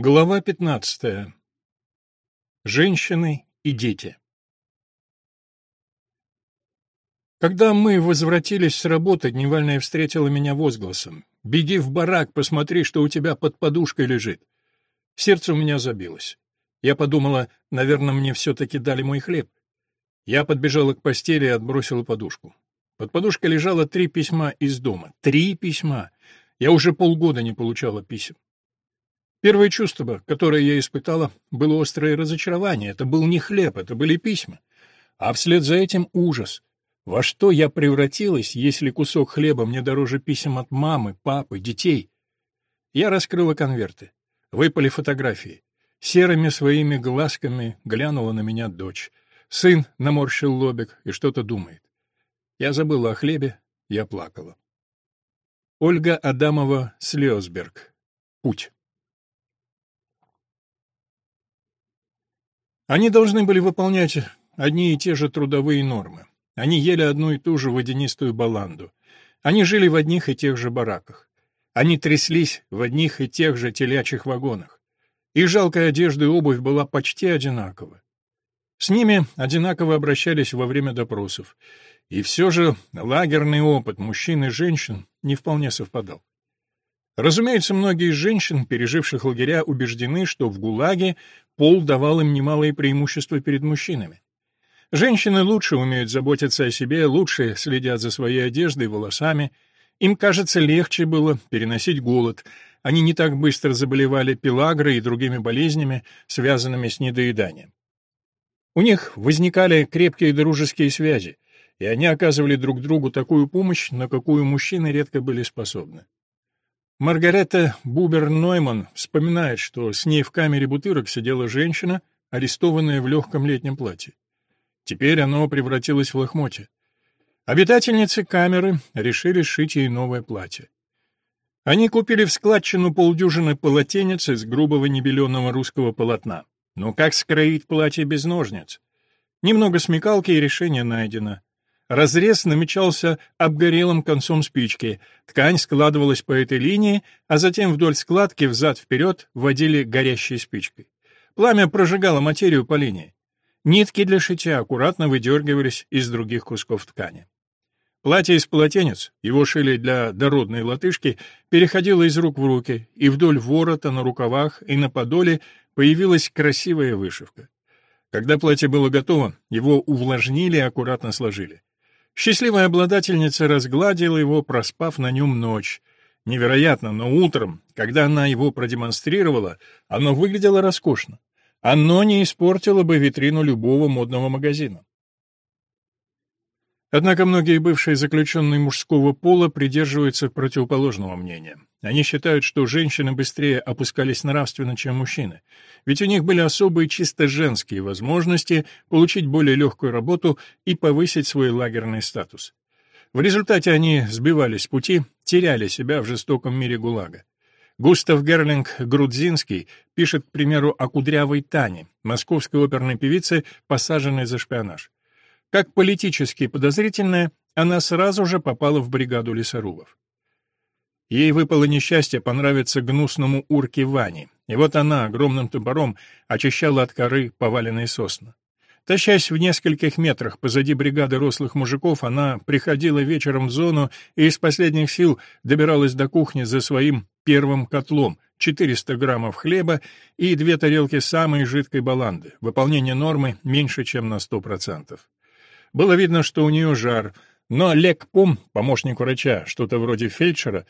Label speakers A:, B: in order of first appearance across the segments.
A: Глава 15. Женщины и дети. Когда мы возвратились с работы, Дневальная встретила меня возгласом. «Беги в барак, посмотри, что у тебя под подушкой лежит». Сердце у меня забилось. Я подумала, наверное, мне все-таки дали мой хлеб. Я подбежала к постели и отбросила подушку. Под подушкой лежало три письма из дома. Три письма. Я уже полгода не получала писем. Первое чувство, которое я испытала, было острое разочарование. Это был не хлеб, это были письма. А вслед за этим ужас. Во что я превратилась, если кусок хлеба мне дороже писем от мамы, папы, детей? Я раскрыла конверты. Выпали фотографии. Серыми своими глазками глянула на меня дочь. Сын наморщил лобик и что-то думает. Я забыла о хлебе, я плакала. Ольга Адамова Слезберг. Путь. Они должны были выполнять одни и те же трудовые нормы. Они ели одну и ту же водянистую баланду. Они жили в одних и тех же бараках. Они тряслись в одних и тех же телячьих вагонах. Их жалкая одежда и обувь была почти одинакова. С ними одинаково обращались во время допросов. И все же лагерный опыт мужчин и женщин не вполне совпадал. Разумеется, многие из женщин, переживших лагеря, убеждены, что в ГУЛАГе пол давал им немалые преимущества перед мужчинами. Женщины лучше умеют заботиться о себе, лучше следят за своей одеждой волосами. Им, кажется, легче было переносить голод. Они не так быстро заболевали пелагрой и другими болезнями, связанными с недоеданием. У них возникали крепкие дружеские связи, и они оказывали друг другу такую помощь, на какую мужчины редко были способны. Маргарета Бубер-Нойман вспоминает, что с ней в камере бутырок сидела женщина, арестованная в легком летнем платье. Теперь оно превратилось в лохмотье. Обитательницы камеры решили сшить ей новое платье. Они купили в складчину полдюжины полотенец из грубого небеленого русского полотна. Но как скроить платье без ножниц? Немного смекалки и решение найдено. Разрез намечался обгорелым концом спички, ткань складывалась по этой линии, а затем вдоль складки взад-вперед вводили горящей спичкой. Пламя прожигало материю по линии. Нитки для шитья аккуратно выдергивались из других кусков ткани. Платье из полотенец, его шили для дородной латышки, переходило из рук в руки, и вдоль ворота, на рукавах и на подоле появилась красивая вышивка. Когда платье было готово, его увлажнили и аккуратно сложили. Счастливая обладательница разгладила его, проспав на нем ночь. Невероятно, но утром, когда она его продемонстрировала, оно выглядело роскошно. Оно не испортило бы витрину любого модного магазина. Однако многие бывшие заключенные мужского пола придерживаются противоположного мнения. Они считают, что женщины быстрее опускались нравственно, чем мужчины, ведь у них были особые чисто женские возможности получить более легкую работу и повысить свой лагерный статус. В результате они сбивались с пути, теряли себя в жестоком мире ГУЛАГа. Густав Герлинг Грудзинский пишет, к примеру, о кудрявой Тане, московской оперной певице, посаженной за шпионаж. Как политически подозрительная, она сразу же попала в бригаду лесорубов. Ей выпало несчастье понравиться гнусному урке Ване, и вот она огромным топором очищала от коры поваленные сосны. Тащась в нескольких метрах позади бригады рослых мужиков, она приходила вечером в зону и из последних сил добиралась до кухни за своим первым котлом, 400 граммов хлеба и две тарелки самой жидкой баланды, выполнение нормы меньше, чем на 100%. Было видно, что у нее жар, но Лек Пом, помощник врача, что-то вроде фельдшера,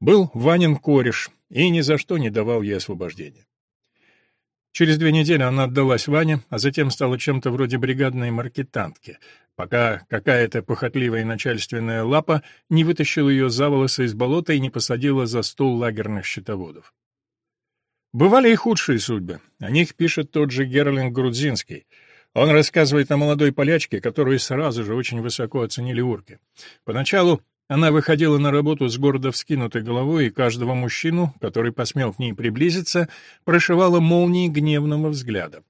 A: был Ванин кореш и ни за что не давал ей освобождения. Через две недели она отдалась Ване, а затем стала чем-то вроде бригадной маркетантки, пока какая-то похотливая начальственная лапа не вытащила ее за волосы из болота и не посадила за стол лагерных счетоводов. Бывали и худшие судьбы. О них пишет тот же Герлинг Грудзинский — он рассказывает о молодой полячке, которую сразу же очень высоко оценили урки. Поначалу она выходила на работу с гордо вскинутой головой, и каждого мужчину, который посмел к ней приблизиться, прошивала молнией гневного взгляда.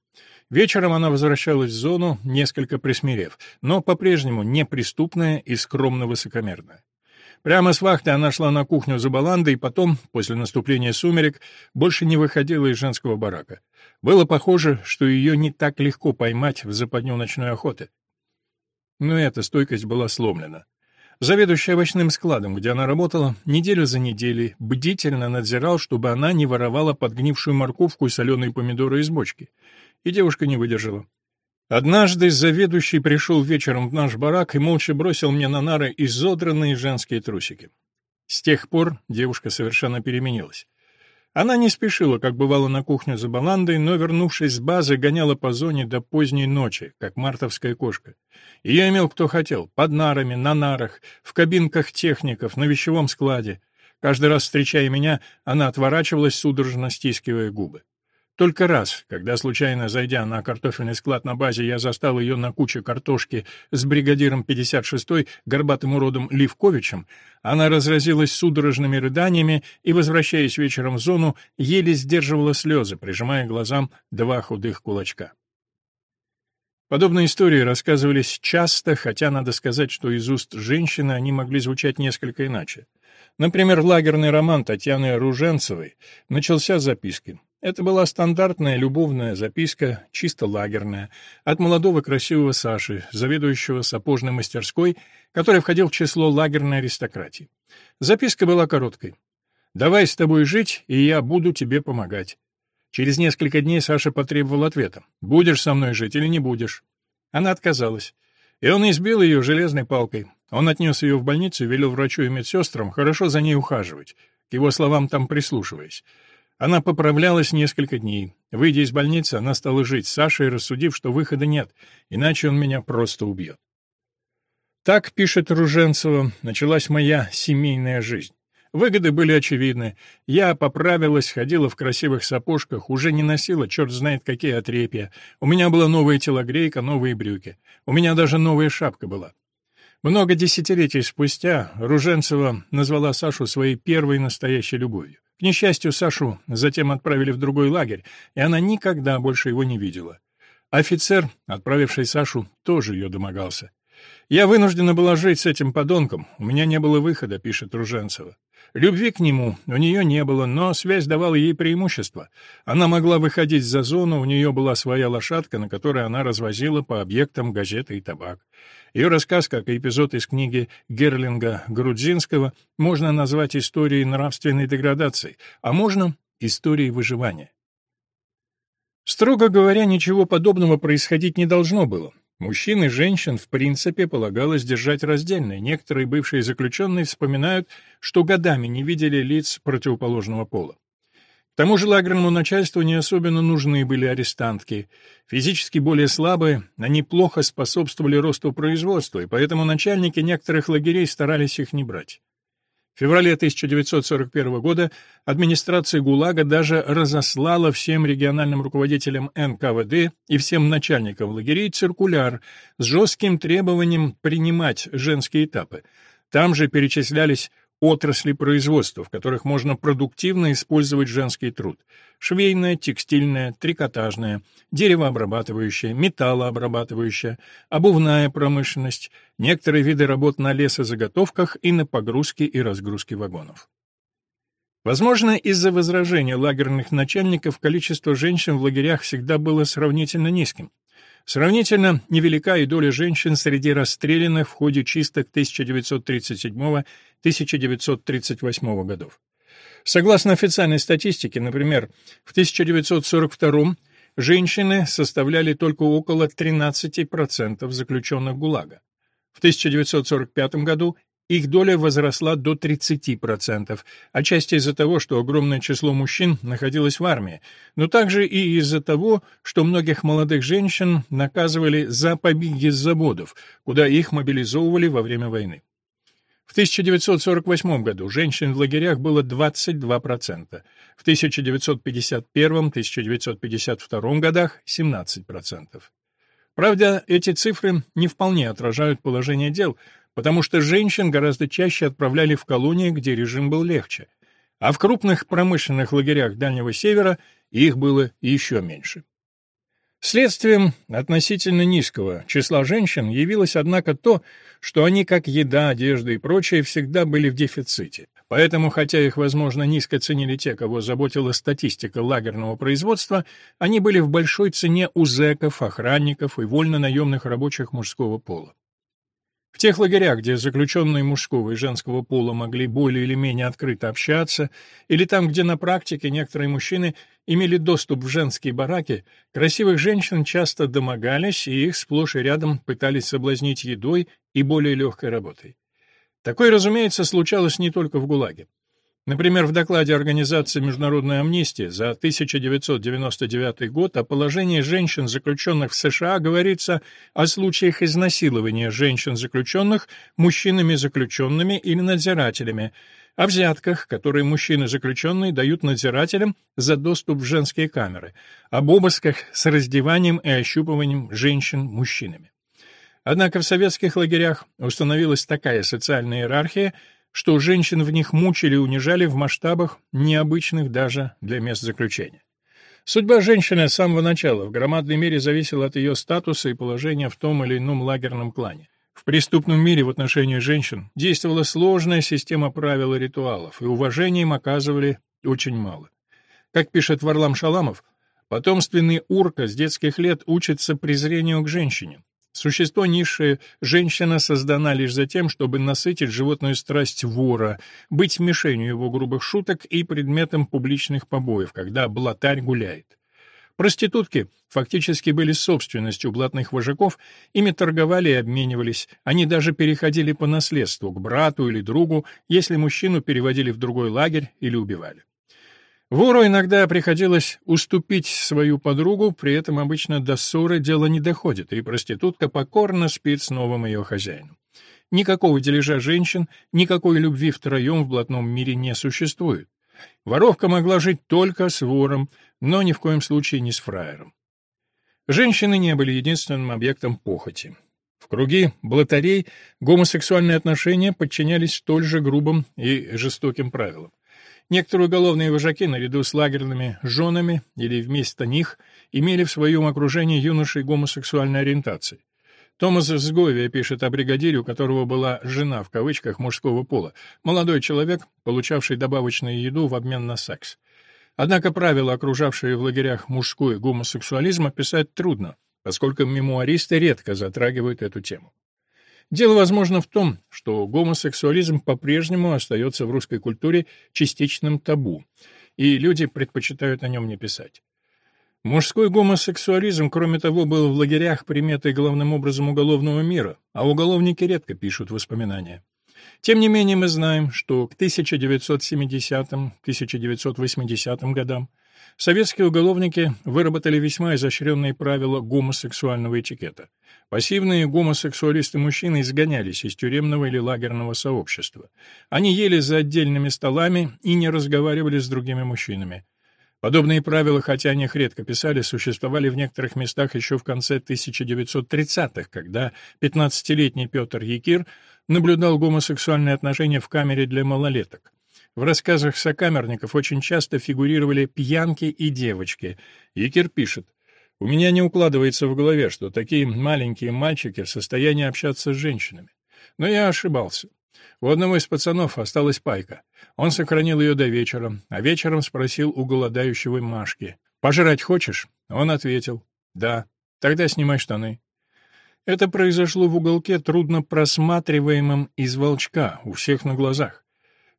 A: Вечером она возвращалась в зону, несколько присмирев, но по-прежнему неприступная и скромно высокомерная. Прямо с вахты она шла на кухню за баландой и потом, после наступления сумерек, больше не выходила из женского барака. Было похоже, что ее не так легко поймать в западню ночной охоты. Но эта стойкость была сломлена. Заведующий овощным складом, где она работала, неделю за неделей бдительно надзирал, чтобы она не воровала подгнившую морковку и соленые помидоры из бочки. И девушка не выдержала. Однажды заведующий пришел вечером в наш барак и молча бросил мне на нары изодранные женские трусики. С тех пор девушка совершенно переменилась. Она не спешила, как бывало на кухню за баландой, но, вернувшись с базы, гоняла по зоне до поздней ночи, как мартовская кошка. Ее имел кто хотел — под нарами, на нарах, в кабинках техников, на вещевом складе. Каждый раз, встречая меня, она отворачивалась, судорожно стискивая губы. Только раз, когда, случайно зайдя на картофельный склад на базе, я застал ее на куче картошки с бригадиром 56-й, горбатым уродом Ливковичем, она разразилась судорожными рыданиями и, возвращаясь вечером в зону, еле сдерживала слезы, прижимая глазам два худых кулачка. Подобные истории рассказывались часто, хотя надо сказать, что из уст женщины они могли звучать несколько иначе. Например, лагерный роман Татьяны Руженцевой начался с записки. Это была стандартная любовная записка, чисто лагерная, от молодого красивого Саши, заведующего сапожной мастерской, который входил в число лагерной аристократии. Записка была короткой. «Давай с тобой жить, и я буду тебе помогать». Через несколько дней Саша потребовал ответа. «Будешь со мной жить или не будешь?» Она отказалась. И он избил ее железной палкой. Он отнес ее в больницу и велел врачу и медсестрам хорошо за ней ухаживать, к его словам там прислушиваясь. Она поправлялась несколько дней. Выйдя из больницы, она стала жить с Сашей, рассудив, что выхода нет, иначе он меня просто убьет. Так, пишет Руженцева, началась моя семейная жизнь. Выгоды были очевидны. Я поправилась, ходила в красивых сапожках, уже не носила черт знает какие отрепья. У меня была новая телогрейка, новые брюки. У меня даже новая шапка была. Много десятилетий спустя Руженцева назвала Сашу своей первой настоящей любовью. К несчастью, Сашу затем отправили в другой лагерь, и она никогда больше его не видела. Офицер, отправивший Сашу, тоже ее домогался. «Я вынуждена была жить с этим подонком, у меня не было выхода», — пишет Руженцева. Любви к нему у нее не было, но связь давала ей преимущество. Она могла выходить за зону, у нее была своя лошадка, на которой она развозила по объектам газеты и табак. Ее рассказ, как и эпизод из книги Герлинга Грудзинского, можно назвать историей нравственной деградации, а можно — историей выживания. Строго говоря, ничего подобного происходить не должно было. Мужчин и женщин, в принципе, полагалось держать раздельно. Некоторые бывшие заключенные вспоминают, что годами не видели лиц противоположного пола. К тому же лагерному начальству не особенно нужны были арестантки. Физически более слабые, они плохо способствовали росту производства, и поэтому начальники некоторых лагерей старались их не брать. В феврале 1941 года администрация ГУЛАГа даже разослала всем региональным руководителям НКВД и всем начальникам лагерей циркуляр с жестким требованием принимать женские этапы. Там же перечислялись отрасли производства, в которых можно продуктивно использовать женский труд. Швейная, текстильная, трикотажная, деревообрабатывающая, металлообрабатывающая, обувная промышленность, некоторые виды работ на лесозаготовках и на погрузке и разгрузке вагонов. Возможно, из-за возражения лагерных начальников количество женщин в лагерях всегда было сравнительно низким. Сравнительно невелика и доля женщин среди расстрелянных в ходе чисток 1937-1938 годов. Согласно официальной статистике, например, в 1942 женщины составляли только около 13% заключенных ГУЛАГа. В 1945 году их доля возросла до 30%, отчасти из-за того, что огромное число мужчин находилось в армии, но также и из-за того, что многих молодых женщин наказывали за побеги с заводов, куда их мобилизовывали во время войны. В 1948 году женщин в лагерях было 22%, в 1951-1952 годах — 17%. Правда, эти цифры не вполне отражают положение дел — потому что женщин гораздо чаще отправляли в колонии, где режим был легче, а в крупных промышленных лагерях Дальнего Севера их было еще меньше. Следствием относительно низкого числа женщин явилось, однако, то, что они, как еда, одежда и прочее, всегда были в дефиците. Поэтому, хотя их, возможно, низко ценили те, кого заботила статистика лагерного производства, они были в большой цене у зэков, охранников и вольно-наемных рабочих мужского пола. В тех лагерях, где заключенные мужского и женского пола могли более или менее открыто общаться, или там, где на практике некоторые мужчины имели доступ в женские бараки, красивых женщин часто домогались, и их сплошь и рядом пытались соблазнить едой и более легкой работой. Такое, разумеется, случалось не только в ГУЛАГе. Например, в докладе Организации Международной амнистии за 1999 год о положении женщин, заключенных в США, говорится о случаях изнасилования женщин-заключенных мужчинами-заключенными или надзирателями, о взятках, которые мужчины-заключенные дают надзирателям за доступ в женские камеры, об обысках с раздеванием и ощупыванием женщин мужчинами. Однако в советских лагерях установилась такая социальная иерархия, что женщин в них мучили и унижали в масштабах, необычных даже для мест заключения. Судьба женщины с самого начала в громадной мере зависела от ее статуса и положения в том или ином лагерном клане. В преступном мире в отношении женщин действовала сложная система правил и ритуалов, и уважения им оказывали очень мало. Как пишет Варлам Шаламов, потомственный урка с детских лет учится презрению к женщине, Существо низшее, женщина создана лишь за тем, чтобы насытить животную страсть вора, быть мишенью его грубых шуток и предметом публичных побоев, когда блатарь гуляет. Проститутки фактически были собственностью блатных вожаков, ими торговали и обменивались, они даже переходили по наследству к брату или другу, если мужчину переводили в другой лагерь или убивали. Вору иногда приходилось уступить свою подругу, при этом обычно до ссоры дело не доходит, и проститутка покорно спит с новым ее хозяином. Никакого дележа женщин, никакой любви втроем в блатном мире не существует. Воровка могла жить только с вором, но ни в коем случае не с фраером. Женщины не были единственным объектом похоти. В круги блатарей гомосексуальные отношения подчинялись столь же грубым и жестоким правилам. Некоторые уголовные вожаки, наряду с лагерными женами или вместо них, имели в своем окружении юношей гомосексуальной ориентации. Томас Сговия пишет о бригадире, у которого была «жена» в кавычках мужского пола, молодой человек, получавший добавочную еду в обмен на секс. Однако правила, окружавшие в лагерях мужской гомосексуализм, описать трудно, поскольку мемуаристы редко затрагивают эту тему. Дело, возможно, в том, что гомосексуализм по-прежнему остается в русской культуре частичным табу, и люди предпочитают о нем не писать. Мужской гомосексуализм, кроме того, был в лагерях приметой главным образом уголовного мира, а уголовники редко пишут воспоминания. Тем не менее, мы знаем, что к 1970-1980 годам советские уголовники выработали весьма изощренные правила гомосексуального этикета. Пассивные гомосексуалисты-мужчины изгонялись из тюремного или лагерного сообщества. Они ели за отдельными столами и не разговаривали с другими мужчинами. Подобные правила, хотя о них редко писали, существовали в некоторых местах еще в конце 1930-х, когда 15-летний Петр Якир наблюдал гомосексуальные отношения в камере для малолеток. В рассказах сокамерников очень часто фигурировали пьянки и девочки. Якир пишет, «У меня не укладывается в голове, что такие маленькие мальчики в состоянии общаться с женщинами. Но я ошибался. У одного из пацанов осталась пайка. Он сохранил ее до вечера, а вечером спросил у голодающего Машки, «Пожрать хочешь?» Он ответил, «Да». «Тогда снимай штаны». Это произошло в уголке, трудно просматриваемом из волчка, у всех на глазах.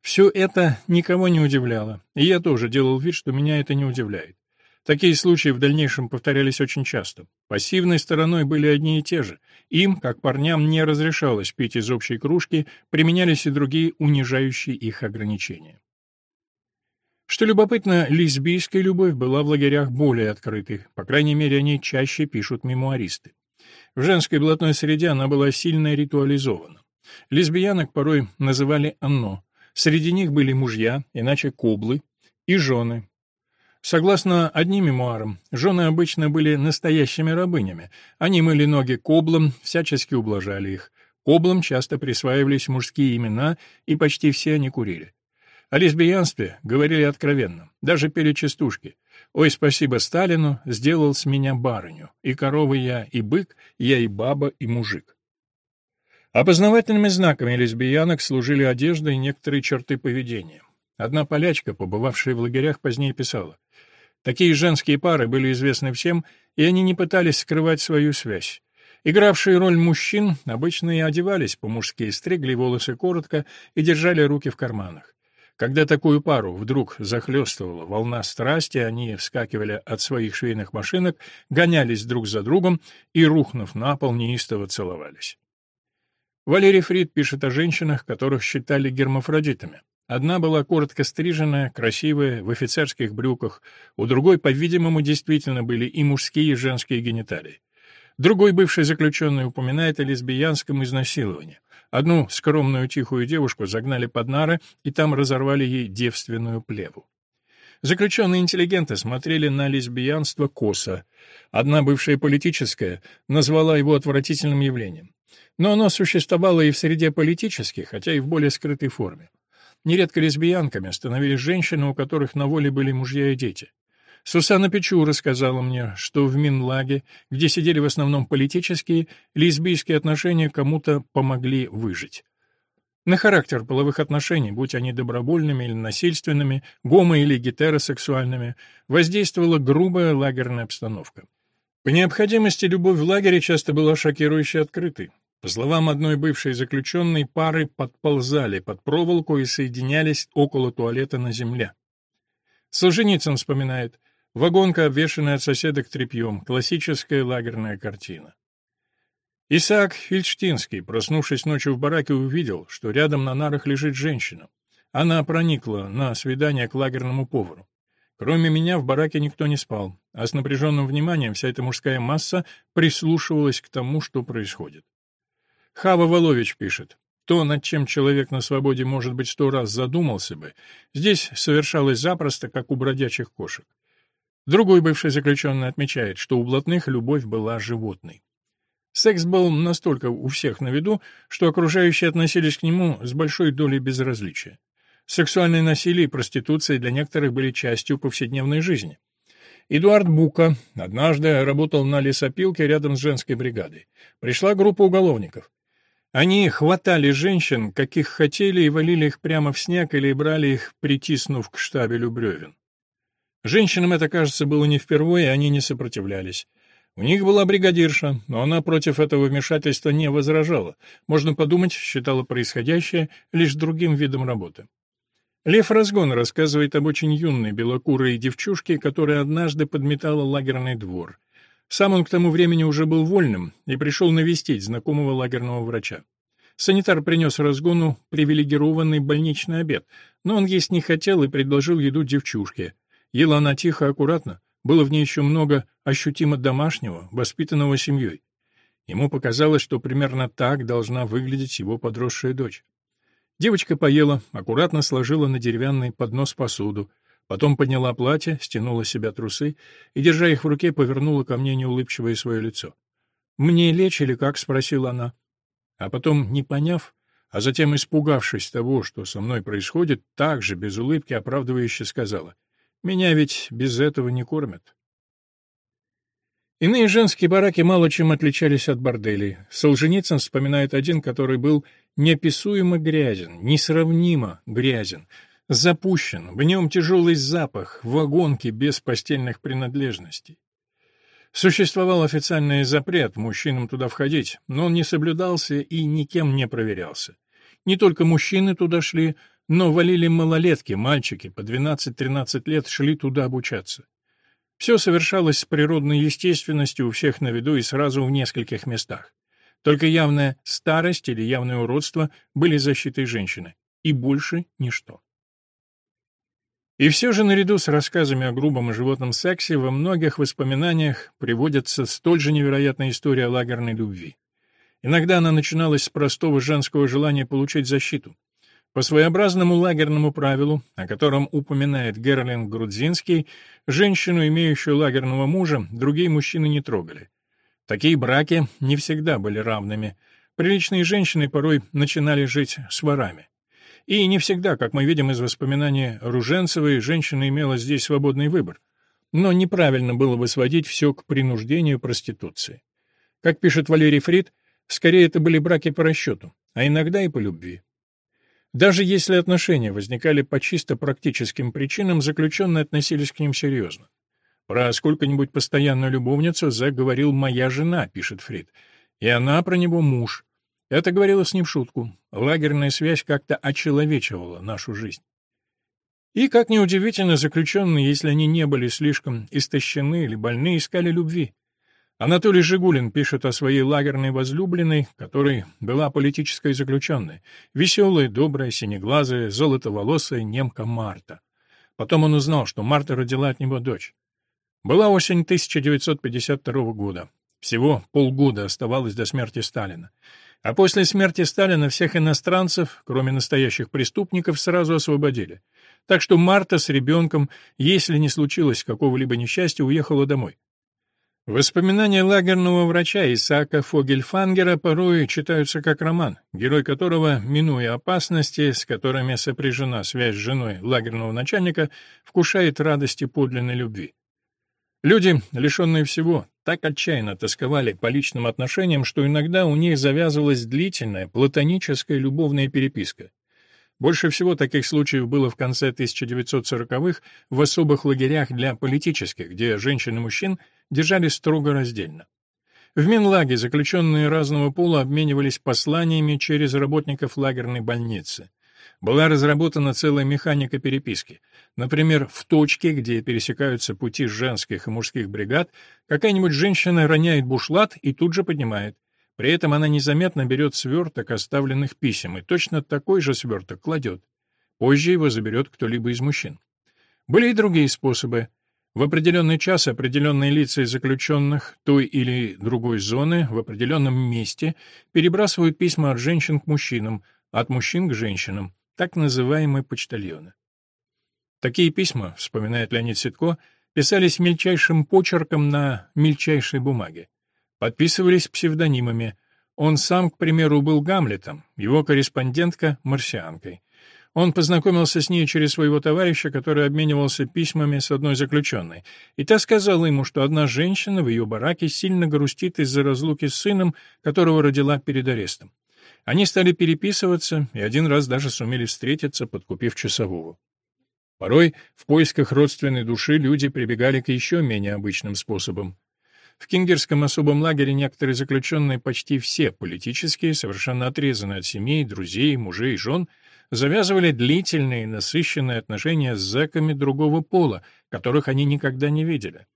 A: Все это никого не удивляло, и я тоже делал вид, что меня это не удивляет. Такие случаи в дальнейшем повторялись очень часто. Пассивной стороной были одни и те же. Им, как парням, не разрешалось пить из общей кружки, применялись и другие унижающие их ограничения. Что любопытно, лесбийская любовь была в лагерях более открытой, по крайней мере, о ней чаще пишут мемуаристы. В женской блатной среде она была сильно ритуализована. Лесбиянок порой называли «оно», Среди них были мужья, иначе коблы, и жены. Согласно одним мемуарам, жены обычно были настоящими рабынями. Они мыли ноги коблам, всячески ублажали их. Коблам часто присваивались мужские имена, и почти все они курили. О лесбиянстве говорили откровенно, даже пели частушки. «Ой, спасибо Сталину, сделал с меня барыню, и корова я, и бык, я и баба, и мужик». Опознавательными знаками лесбиянок служили одежда и некоторые черты поведения. Одна полячка, побывавшая в лагерях, позднее писала. Такие женские пары были известны всем, и они не пытались скрывать свою связь. Игравшие роль мужчин обычно и одевались по-мужски, стригли волосы коротко и держали руки в карманах. Когда такую пару вдруг захлестывала волна страсти, они вскакивали от своих швейных машинок, гонялись друг за другом и, рухнув на пол, неистово целовались. Валерий Фрид пишет о женщинах, которых считали гермафродитами. Одна была коротко стриженная, красивая, в офицерских брюках, у другой, по-видимому, действительно были и мужские, и женские гениталии. Другой бывший заключенный упоминает о лесбиянском изнасиловании. Одну скромную тихую девушку загнали под нары и там разорвали ей девственную плеву. Заключенные интеллигенты смотрели на лесбиянство косо. Одна бывшая политическая назвала его отвратительным явлением. Но оно существовало и в среде политических, хотя и в более скрытой форме. Нередко лесбиянками становились женщины, у которых на воле были мужья и дети. Сусанна Печу рассказала мне, что в Минлаге, где сидели в основном политические, лесбийские отношения кому-то помогли выжить. На характер половых отношений, будь они добровольными или насильственными, гомо- или гетеросексуальными, воздействовала грубая лагерная обстановка. По необходимости любовь в лагере часто была шокирующе открытой. По словам одной бывшей заключенной, пары подползали под проволоку и соединялись около туалета на земле. Солженицын вспоминает, вагонка, обвешанная от соседок тряпьем, классическая лагерная картина. Исаак Фильштинский, проснувшись ночью в бараке, увидел, что рядом на нарах лежит женщина. Она проникла на свидание к лагерному повару. Кроме меня в бараке никто не спал, а с напряженным вниманием вся эта мужская масса прислушивалась к тому, что происходит. Хава Волович пишет. То, над чем человек на свободе, может быть, сто раз задумался бы, здесь совершалось запросто, как у бродячих кошек. Другой бывший заключенный отмечает, что у блатных любовь была животной. Секс был настолько у всех на виду, что окружающие относились к нему с большой долей безразличия. Сексуальное насилие и проституция для некоторых были частью повседневной жизни. Эдуард Бука однажды работал на лесопилке рядом с женской бригадой. Пришла группа уголовников. Они хватали женщин, каких хотели, и валили их прямо в снег или брали их, притиснув к штабелю бревен. Женщинам это, кажется, было не впервые, и они не сопротивлялись. У них была бригадирша, но она против этого вмешательства не возражала. Можно подумать, считала происходящее лишь другим видом работы. Лев Разгон рассказывает об очень юной белокурой девчушке, которая однажды подметала лагерный двор. Сам он к тому времени уже был вольным и пришел навестить знакомого лагерного врача. Санитар принес разгону привилегированный больничный обед, но он есть не хотел и предложил еду девчушке. Ела она тихо, аккуратно, было в ней еще много ощутимо домашнего, воспитанного семьей. Ему показалось, что примерно так должна выглядеть его подросшая дочь. Девочка поела, аккуратно сложила на деревянный поднос посуду, Потом подняла платье, стянула с себя трусы и, держа их в руке, повернула ко мне неулыбчивое свое лицо. «Мне лечь или как?» — спросила она. А потом, не поняв, а затем испугавшись того, что со мной происходит, также без улыбки оправдывающе сказала. «Меня ведь без этого не кормят». Иные женские бараки мало чем отличались от борделей. Солженицын вспоминает один, который был неописуемо грязен, несравнимо грязен — запущен, в нем тяжелый запах, вагонки без постельных принадлежностей. Существовал официальный запрет мужчинам туда входить, но он не соблюдался и никем не проверялся. Не только мужчины туда шли, но валили малолетки, мальчики по 12-13 лет шли туда обучаться. Все совершалось с природной естественностью у всех на виду и сразу в нескольких местах. Только явная старость или явное уродство были защитой женщины, и больше ничто. И все же наряду с рассказами о грубом и животном сексе во многих воспоминаниях приводится столь же невероятная история лагерной любви. Иногда она начиналась с простого женского желания получить защиту. По своеобразному лагерному правилу, о котором упоминает Герлинг Грудзинский, женщину, имеющую лагерного мужа, другие мужчины не трогали. Такие браки не всегда были равными. Приличные женщины порой начинали жить с ворами. И не всегда, как мы видим из воспоминаний Руженцевой, женщина имела здесь свободный выбор. Но неправильно было бы сводить все к принуждению проституции. Как пишет Валерий Фрид, скорее это были браки по расчету, а иногда и по любви. Даже если отношения возникали по чисто практическим причинам, заключенные относились к ним серьезно. Про сколько-нибудь постоянную любовницу Зэк говорил «моя жена», пишет Фрид, и она про него муж. Это говорилось не в шутку. Лагерная связь как-то очеловечивала нашу жизнь. И, как неудивительно, заключенные, если они не были слишком истощены или больны, искали любви. Анатолий Жигулин пишет о своей лагерной возлюбленной, которой была политическая заключенная, веселая, добрая, синеглазая, золотоволосая немка Марта. Потом он узнал, что Марта родила от него дочь. Была осень 1952 года. Всего полгода оставалось до смерти Сталина. А после смерти Сталина всех иностранцев, кроме настоящих преступников, сразу освободили. Так что Марта с ребенком, если не случилось какого-либо несчастья, уехала домой. Воспоминания лагерного врача Исаака Фогельфангера порой читаются как роман, герой которого, минуя опасности, с которыми сопряжена связь с женой лагерного начальника, вкушает радости подлинной любви. Люди, лишенные всего, так отчаянно тосковали по личным отношениям, что иногда у них завязывалась длительная, платоническая любовная переписка. Больше всего таких случаев было в конце 1940-х в особых лагерях для политических, где женщин и мужчин держали строго раздельно. В Минлаге заключенные разного пола обменивались посланиями через работников лагерной больницы. Была разработана целая механика переписки. Например, в точке, где пересекаются пути женских и мужских бригад, какая-нибудь женщина роняет бушлат и тут же поднимает. При этом она незаметно берет сверток оставленных писем и точно такой же сверток кладет. Позже его заберет кто-либо из мужчин. Были и другие способы. В определенный час определенные лица из заключенных той или другой зоны в определенном месте перебрасывают письма от женщин к мужчинам, от мужчин к женщинам, так называемые почтальоны. Такие письма, вспоминает Леонид Ситко, писались мельчайшим почерком на мельчайшей бумаге. Подписывались псевдонимами. Он сам, к примеру, был Гамлетом, его корреспондентка — марсианкой. Он познакомился с ней через своего товарища, который обменивался письмами с одной заключенной, и та сказала ему, что одна женщина в ее бараке сильно грустит из-за разлуки с сыном, которого родила перед арестом. Они стали переписываться и один раз даже сумели встретиться, подкупив часового. Порой в поисках родственной души люди прибегали к еще менее обычным способам. В Кингерском особом лагере некоторые заключенные, почти все политические, совершенно отрезанные от семей, друзей, мужей и жен, завязывали длительные, насыщенные отношения с зэками другого пола, которых они никогда не видели.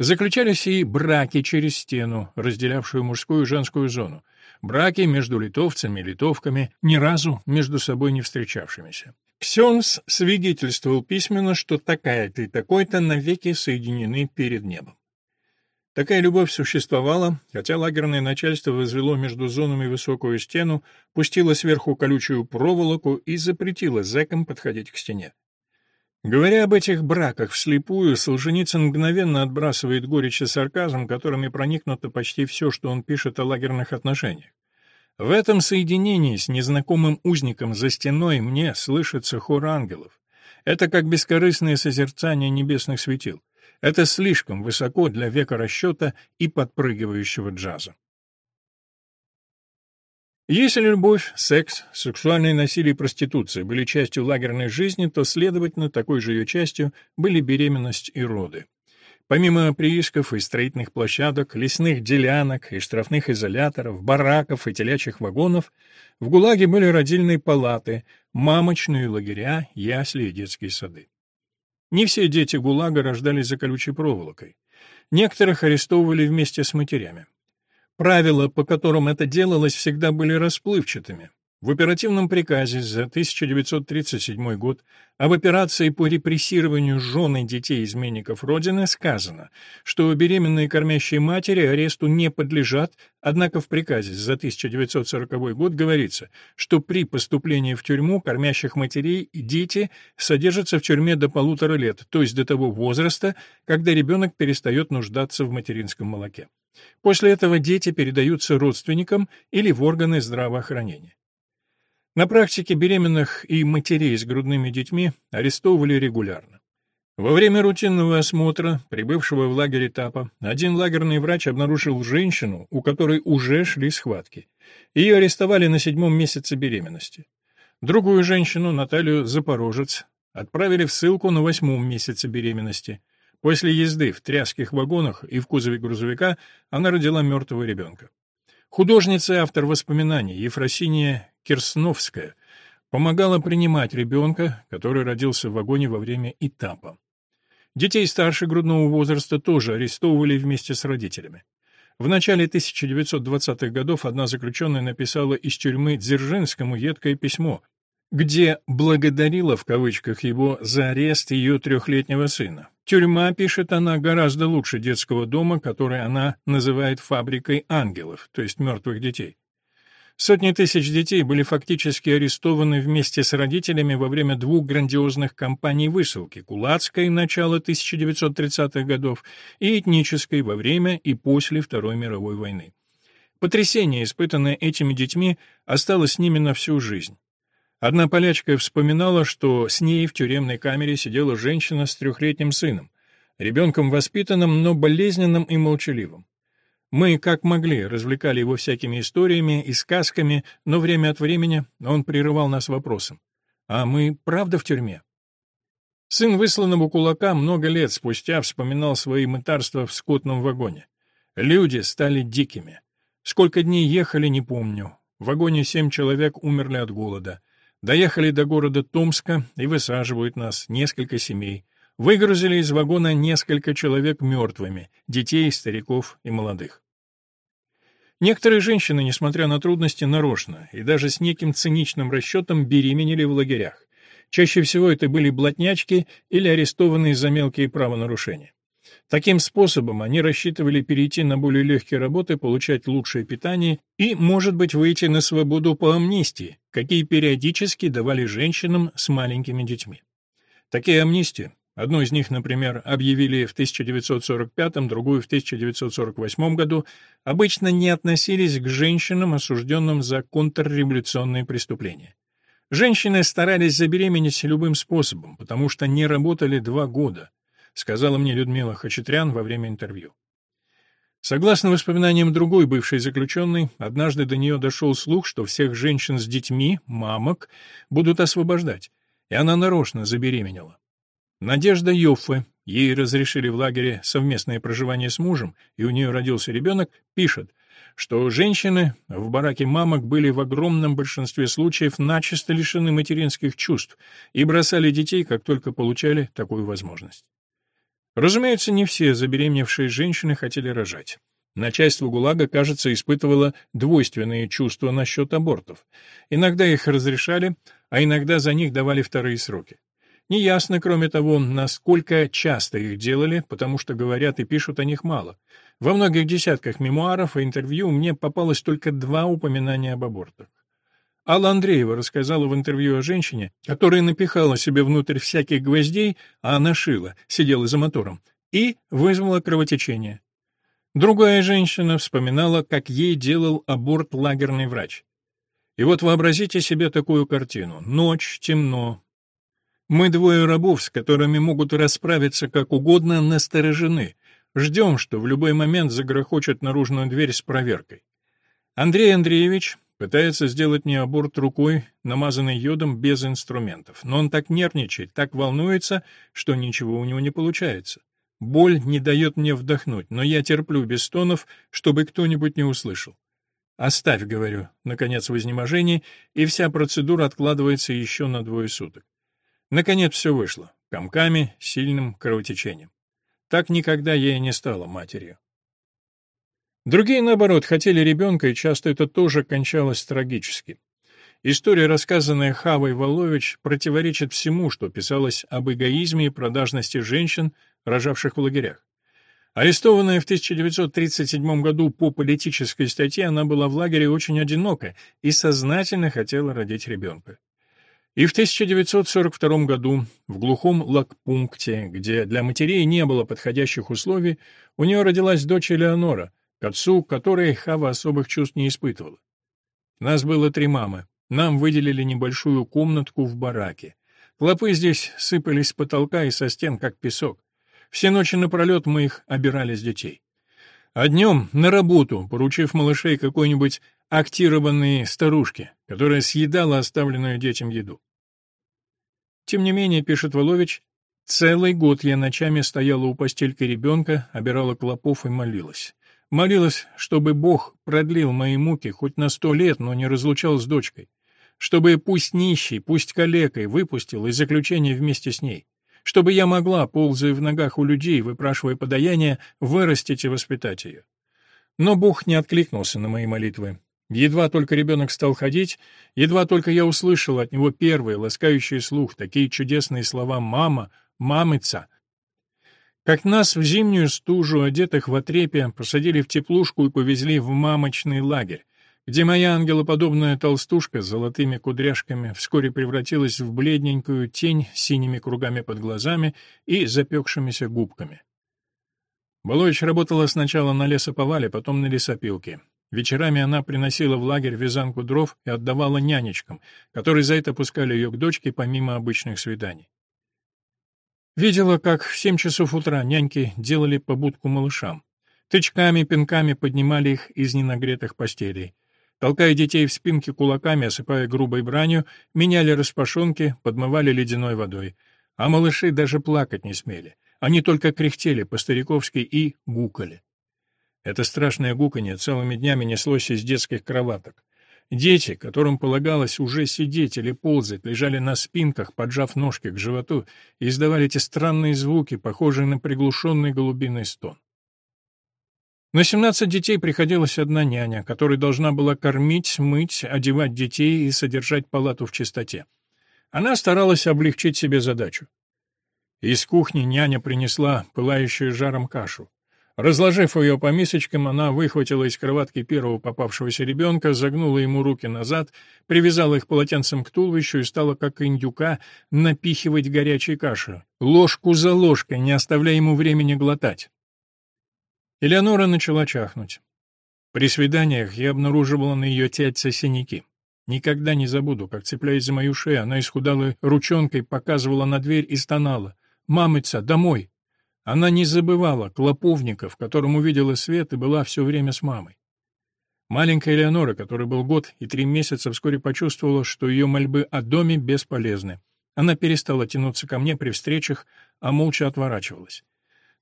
A: Заключались и браки через стену, разделявшую мужскую и женскую зону, браки между литовцами и литовками, ни разу между собой не встречавшимися. Ксенс свидетельствовал письменно, что такая-то и такой-то навеки соединены перед небом. Такая любовь существовала, хотя лагерное начальство возвело между зонами высокую стену, пустило сверху колючую проволоку и запретило зэкам подходить к стене. Говоря об этих браках вслепую, Солженицын мгновенно отбрасывает горечь и сарказм, которыми проникнуто почти все, что он пишет о лагерных отношениях. В этом соединении с незнакомым узником за стеной мне слышится хор ангелов. Это как бескорыстное созерцание небесных светил. Это слишком высоко для века расчета и подпрыгивающего джаза. Если любовь, секс, сексуальное насилие и проституция были частью лагерной жизни, то, следовательно, такой же ее частью были беременность и роды. Помимо приисков и строительных площадок, лесных делянок и штрафных изоляторов, бараков и телячьих вагонов, в ГУЛАГе были родильные палаты, мамочные лагеря, ясли и детские сады. Не все дети ГУЛАГа рождались за колючей проволокой. Некоторых арестовывали вместе с матерями. Правила, по которым это делалось, всегда были расплывчатыми. В оперативном приказе за 1937 год об операции по репрессированию жен и детей изменников Родины сказано, что беременные кормящие матери аресту не подлежат, однако в приказе за 1940 год говорится, что при поступлении в тюрьму кормящих матерей дети содержатся в тюрьме до полутора лет, то есть до того возраста, когда ребенок перестает нуждаться в материнском молоке. После этого дети передаются родственникам или в органы здравоохранения. На практике беременных и матерей с грудными детьми арестовывали регулярно. Во время рутинного осмотра, прибывшего в лагерь этапа, один лагерный врач обнаружил женщину, у которой уже шли схватки. Ее арестовали на седьмом месяце беременности. Другую женщину, Наталью Запорожец, отправили в ссылку на восьмом месяце беременности. После езды в тряских вагонах и в кузове грузовика она родила мертвого ребенка. Художница и автор воспоминаний Ефросиния Кирсновская помогала принимать ребенка, который родился в вагоне во время этапа. Детей старше грудного возраста тоже арестовывали вместе с родителями. В начале 1920-х годов одна заключенная написала из тюрьмы Дзержинскому едкое письмо, где благодарила в кавычках его за арест ее трехлетнего сына. Тюрьма, пишет она, гораздо лучше детского дома, который она называет фабрикой ангелов, то есть мертвых детей. Сотни тысяч детей были фактически арестованы вместе с родителями во время двух грандиозных кампаний высылки – Кулацкой – начала 1930-х годов и этнической во время и после Второй мировой войны. Потрясение, испытанное этими детьми, осталось с ними на всю жизнь. Одна полячка вспоминала, что с ней в тюремной камере сидела женщина с трехлетним сыном, ребенком воспитанным, но болезненным и молчаливым. Мы, как могли, развлекали его всякими историями и сказками, но время от времени он прерывал нас вопросом. «А мы правда в тюрьме?» Сын высланного кулака много лет спустя вспоминал свои мытарства в скотном вагоне. Люди стали дикими. Сколько дней ехали, не помню. В вагоне семь человек умерли от голода. Доехали до города Томска и высаживают нас, несколько семей. Выгрузили из вагона несколько человек мертвыми, детей, стариков и молодых. Некоторые женщины, несмотря на трудности, нарочно и даже с неким циничным расчетом беременели в лагерях. Чаще всего это были блатнячки или арестованные за мелкие правонарушения. Таким способом они рассчитывали перейти на более легкие работы, получать лучшее питание и, может быть, выйти на свободу по амнистии, какие периодически давали женщинам с маленькими детьми. Такие амнистии Одну из них, например, объявили в 1945, другую в 1948 году, обычно не относились к женщинам, осужденным за контрреволюционные преступления. Женщины старались забеременеть любым способом, потому что не работали два года, сказала мне Людмила Хачатрян во время интервью. Согласно воспоминаниям другой бывшей заключенной, однажды до нее дошел слух, что всех женщин с детьми, мамок, будут освобождать, и она нарочно забеременела. Надежда Йоффе, ей разрешили в лагере совместное проживание с мужем, и у нее родился ребенок, пишет, что женщины в бараке мамок были в огромном большинстве случаев начисто лишены материнских чувств и бросали детей, как только получали такую возможность. Разумеется, не все забеременевшие женщины хотели рожать. Начальство ГУЛАГа, кажется, испытывало двойственные чувства насчет абортов. Иногда их разрешали, а иногда за них давали вторые сроки. Неясно, кроме того, насколько часто их делали, потому что говорят и пишут о них мало. Во многих десятках мемуаров и интервью мне попалось только два упоминания об абортах. Алла Андреева рассказала в интервью о женщине, которая напихала себе внутрь всяких гвоздей, а она шила, сидела за мотором, и вызвала кровотечение. Другая женщина вспоминала, как ей делал аборт лагерный врач. И вот вообразите себе такую картину. Ночь, темно, мы двое рабов, с которыми могут расправиться как угодно, насторожены. Ждем, что в любой момент загрохочет наружную дверь с проверкой. Андрей Андреевич пытается сделать мне аборт рукой, намазанной йодом, без инструментов. Но он так нервничает, так волнуется, что ничего у него не получается. Боль не дает мне вдохнуть, но я терплю без стонов, чтобы кто-нибудь не услышал. «Оставь», — говорю, наконец, в изнеможении, и вся процедура откладывается еще на двое суток. Наконец все вышло. Комками, сильным кровотечением. Так никогда я и не стала матерью. Другие, наоборот, хотели ребенка, и часто это тоже кончалось трагически. История, рассказанная Хавой Волович, противоречит всему, что писалось об эгоизме и продажности женщин, рожавших в лагерях. Арестованная в 1937 году по политической статье, она была в лагере очень одинока и сознательно хотела родить ребенка. И в 1942 году в глухом лагпункте, где для матерей не было подходящих условий, у нее родилась дочь Элеонора, к отцу которой Хава особых чувств не испытывала. Нас было три мамы. Нам выделили небольшую комнатку в бараке. Клопы здесь сыпались с потолка и со стен, как песок. Все ночи напролет мы их обирали с детей. А днем на работу, поручив малышей какой-нибудь актированной старушке, которая съедала оставленную детям еду. Тем не менее, пишет Волович, целый год я ночами стояла у постельки ребенка, обирала клопов и молилась. Молилась, чтобы Бог продлил мои муки хоть на сто лет, но не разлучал с дочкой. Чтобы пусть нищий, пусть калекой выпустил из заключения вместе с ней чтобы я могла, ползая в ногах у людей, выпрашивая подаяние, вырастить и воспитать ее. Но Бог не откликнулся на мои молитвы. Едва только ребенок стал ходить, едва только я услышал от него первые, ласкающие слух, такие чудесные слова «мама», «мамыца», как нас в зимнюю стужу, одетых в отрепе, посадили в теплушку и повезли в мамочный лагерь, где моя ангелоподобная толстушка с золотыми кудряшками вскоре превратилась в бледненькую тень с синими кругами под глазами и запекшимися губками. Балович работала сначала на лесоповале, потом на лесопилке. Вечерами она приносила в лагерь вязанку дров и отдавала нянечкам, которые за это пускали ее к дочке помимо обычных свиданий. Видела, как в семь часов утра няньки делали побудку малышам. Тычками, пинками поднимали их из ненагретых постелей. Толкая детей в спинки кулаками, осыпая грубой бранью, меняли распашонки, подмывали ледяной водой. А малыши даже плакать не смели. Они только кряхтели по-стариковски и гукали. Это страшное гуканье целыми днями неслось из детских кроваток. Дети, которым полагалось уже сидеть или ползать, лежали на спинках, поджав ножки к животу, и издавали эти странные звуки, похожие на приглушенный голубиный стон. На 17 детей приходилась одна няня, которая должна была кормить, мыть, одевать детей и содержать палату в чистоте. Она старалась облегчить себе задачу. Из кухни няня принесла пылающую жаром кашу. Разложив ее по мисочкам, она выхватила из кроватки первого попавшегося ребенка, загнула ему руки назад, привязала их полотенцем к туловищу и стала, как индюка, напихивать горячей каши, ложку за ложкой, не оставляя ему времени глотать. Элеонора начала чахнуть. При свиданиях я обнаруживала на ее тельце синяки. Никогда не забуду, как, цепляясь за мою шею, она исхудалой ручонкой показывала на дверь и стонала. «Мамыца, домой!» Она не забывала клоповника, в котором увидела свет и была все время с мамой. Маленькая Элеонора, которой был год и три месяца, вскоре почувствовала, что ее мольбы о доме бесполезны. Она перестала тянуться ко мне при встречах, а молча отворачивалась.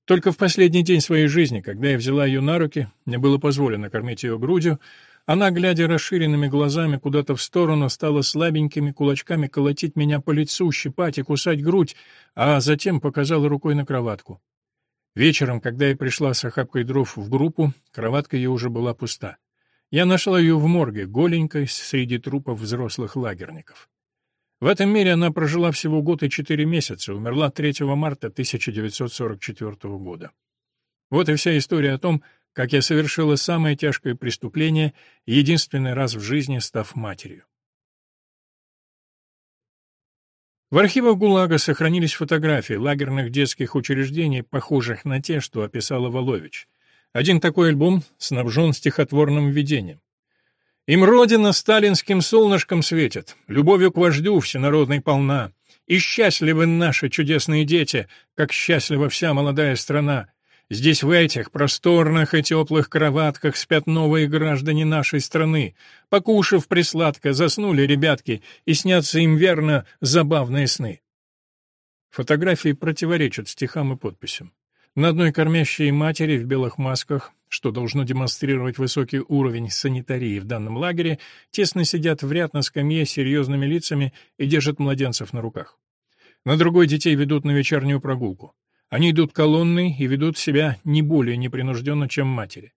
A: Только в последний день своей жизни, когда я взяла ее на руки, мне было позволено кормить ее грудью, она, глядя расширенными глазами куда-то в сторону, стала слабенькими кулачками колотить меня по лицу, щипать и кусать грудь, а затем показала рукой на кроватку. Вечером, когда я пришла с охапкой дров в группу, кроватка ее уже была пуста. Я нашла ее в морге, голенькой, среди трупов взрослых лагерников. В этом мире она прожила всего год и четыре месяца, умерла 3 марта 1944 года. Вот и вся история о том, как я совершила самое тяжкое преступление, единственный раз в жизни став матерью. В архивах ГУЛАГа сохранились фотографии лагерных детских учреждений, похожих на те, что описала Волович. Один такой альбом снабжен стихотворным введением. Им родина сталинским солнышком светит, любовью к вождю всенародной полна. И счастливы наши чудесные дети, как счастлива вся молодая страна. Здесь в этих просторных и теплых кроватках спят новые граждане нашей страны. Покушав присладко, заснули ребятки, и снятся им верно забавные сны. Фотографии противоречат стихам и подписям. На одной кормящей матери в белых масках, что должно демонстрировать высокий уровень санитарии в данном лагере, тесно сидят в ряд на скамье с серьезными лицами и держат младенцев на руках. На другой детей ведут на вечернюю прогулку. Они идут колонной и ведут себя не более непринужденно, чем матери.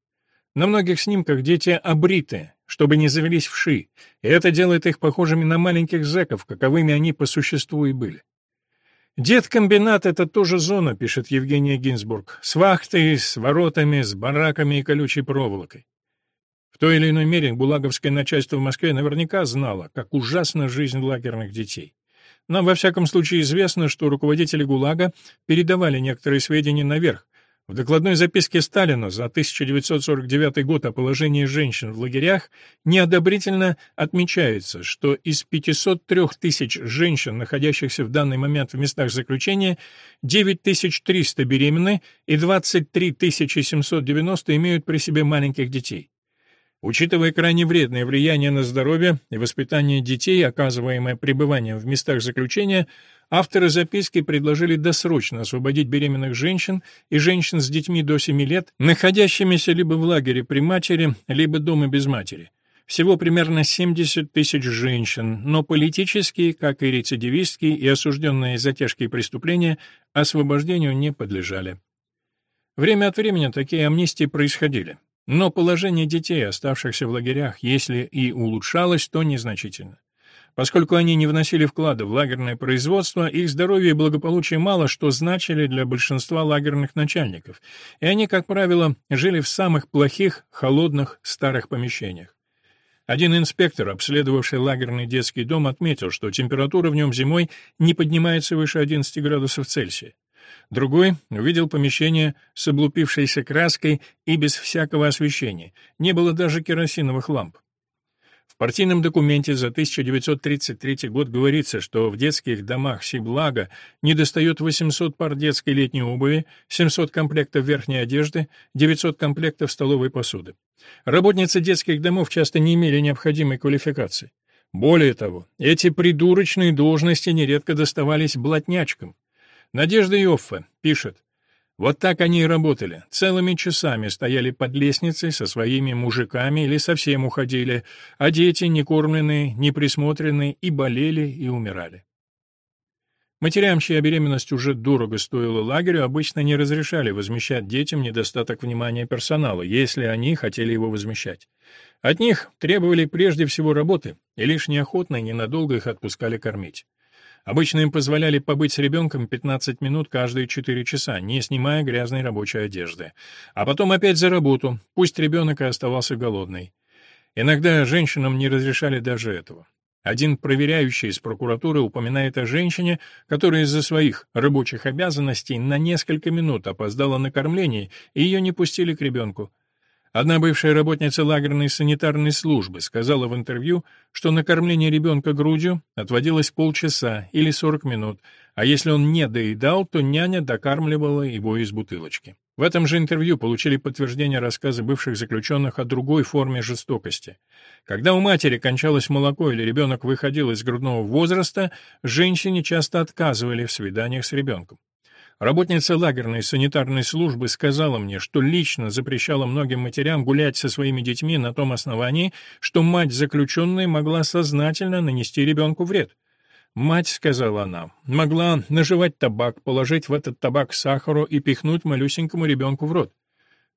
A: На многих снимках дети обриты, чтобы не завелись вши, и это делает их похожими на маленьких зэков, каковыми они по существу и были. «Деткомбинат — это тоже зона», — пишет Евгения Гинзбург, «с вахтой, с воротами, с бараками и колючей проволокой». В той или иной мере гулаговское начальство в Москве наверняка знало, как ужасна жизнь лагерных детей. Нам, во всяком случае, известно, что руководители ГУЛАГа передавали некоторые сведения наверх, В докладной записке Сталина за 1949 год о положении женщин в лагерях неодобрительно отмечается, что из 503 тысяч женщин, находящихся в данный момент в местах заключения, 9300 беременны и 23 790 имеют при себе маленьких детей. Учитывая крайне вредное влияние на здоровье и воспитание детей, оказываемое пребыванием в местах заключения, авторы записки предложили досрочно освободить беременных женщин и женщин с детьми до 7 лет, находящимися либо в лагере при матери, либо дома без матери. Всего примерно 70 тысяч женщин, но политические, как и рецидивистские и осужденные за тяжкие преступления, освобождению не подлежали. Время от времени такие амнистии происходили. Но положение детей, оставшихся в лагерях, если и улучшалось, то незначительно. Поскольку они не вносили вклада в лагерное производство, их здоровье и благополучие мало что значили для большинства лагерных начальников, и они, как правило, жили в самых плохих, холодных, старых помещениях. Один инспектор, обследовавший лагерный детский дом, отметил, что температура в нем зимой не поднимается выше 11 градусов Цельсия. Другой увидел помещение с облупившейся краской и без всякого освещения. Не было даже керосиновых ламп. В партийном документе за 1933 год говорится, что в детских домах Сиблага недостает 800 пар детской летней обуви, 700 комплектов верхней одежды, 900 комплектов столовой посуды. Работницы детских домов часто не имели необходимой квалификации. Более того, эти придурочные должности нередко доставались блатнячкам. Надежда Йоффе пишет, вот так они и работали. Целыми часами стояли под лестницей со своими мужиками или совсем уходили, а дети, не кормленные, не присмотренные, и болели, и умирали. Матерям, чья беременность уже дорого стоила лагерю, обычно не разрешали возмещать детям недостаток внимания персонала, если они хотели его возмещать. От них требовали прежде всего работы, и лишь неохотно и ненадолго их отпускали кормить. Обычно им позволяли побыть с ребенком 15 минут каждые 4 часа, не снимая грязной рабочей одежды. А потом опять за работу, пусть ребенок и оставался голодный. Иногда женщинам не разрешали даже этого. Один проверяющий из прокуратуры упоминает о женщине, которая из-за своих рабочих обязанностей на несколько минут опоздала на кормление, и ее не пустили к ребенку. Одна бывшая работница лагерной санитарной службы сказала в интервью, что на кормление ребенка грудью отводилось полчаса или 40 минут, а если он не доедал, то няня докармливала его из бутылочки. В этом же интервью получили подтверждение рассказа бывших заключенных о другой форме жестокости. Когда у матери кончалось молоко или ребенок выходил из грудного возраста, женщине часто отказывали в свиданиях с ребенком. Работница лагерной санитарной службы сказала мне, что лично запрещала многим матерям гулять со своими детьми на том основании, что мать заключенной могла сознательно нанести ребенку вред. Мать, сказала она, могла наживать табак, положить в этот табак сахару и пихнуть малюсенькому ребенку в рот.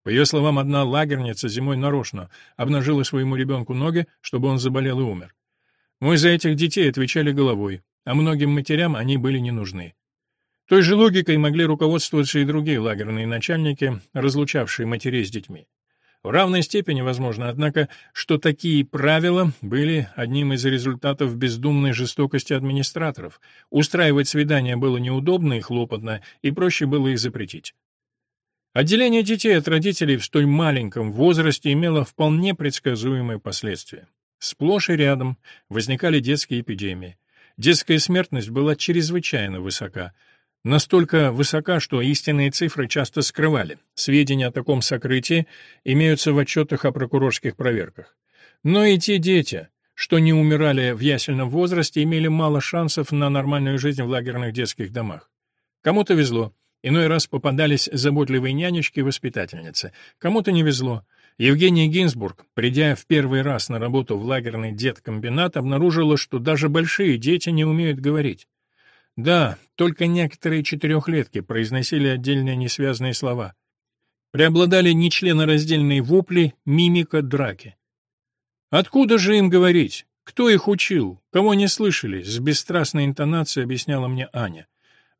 A: По ее словам, одна лагерница зимой нарочно обнажила своему ребенку ноги, чтобы он заболел и умер. Мы за этих детей отвечали головой, а многим матерям они были не нужны. Той же логикой могли руководствоваться и другие лагерные начальники, разлучавшие матерей с детьми. В равной степени возможно, однако, что такие правила были одним из результатов бездумной жестокости администраторов. Устраивать свидания было неудобно и хлопотно, и проще было их запретить. Отделение детей от родителей в столь маленьком возрасте имело вполне предсказуемые последствия. Сплошь и рядом возникали детские эпидемии. Детская смертность была чрезвычайно высока — настолько высока, что истинные цифры часто скрывали. Сведения о таком сокрытии имеются в отчетах о прокурорских проверках. Но и те дети, что не умирали в ясельном возрасте, имели мало шансов на нормальную жизнь в лагерных детских домах. Кому-то везло, иной раз попадались заботливые нянечки и воспитательницы, кому-то не везло. Евгения Гинзбург, придя в первый раз на работу в лагерный деткомбинат, обнаружила, что даже большие дети не умеют говорить. Да, только некоторые четырехлетки произносили отдельные несвязные слова. Преобладали нечленораздельные вопли, мимика, драки. Откуда же им говорить? Кто их учил? Кого не слышали? С бесстрастной интонацией объясняла мне Аня.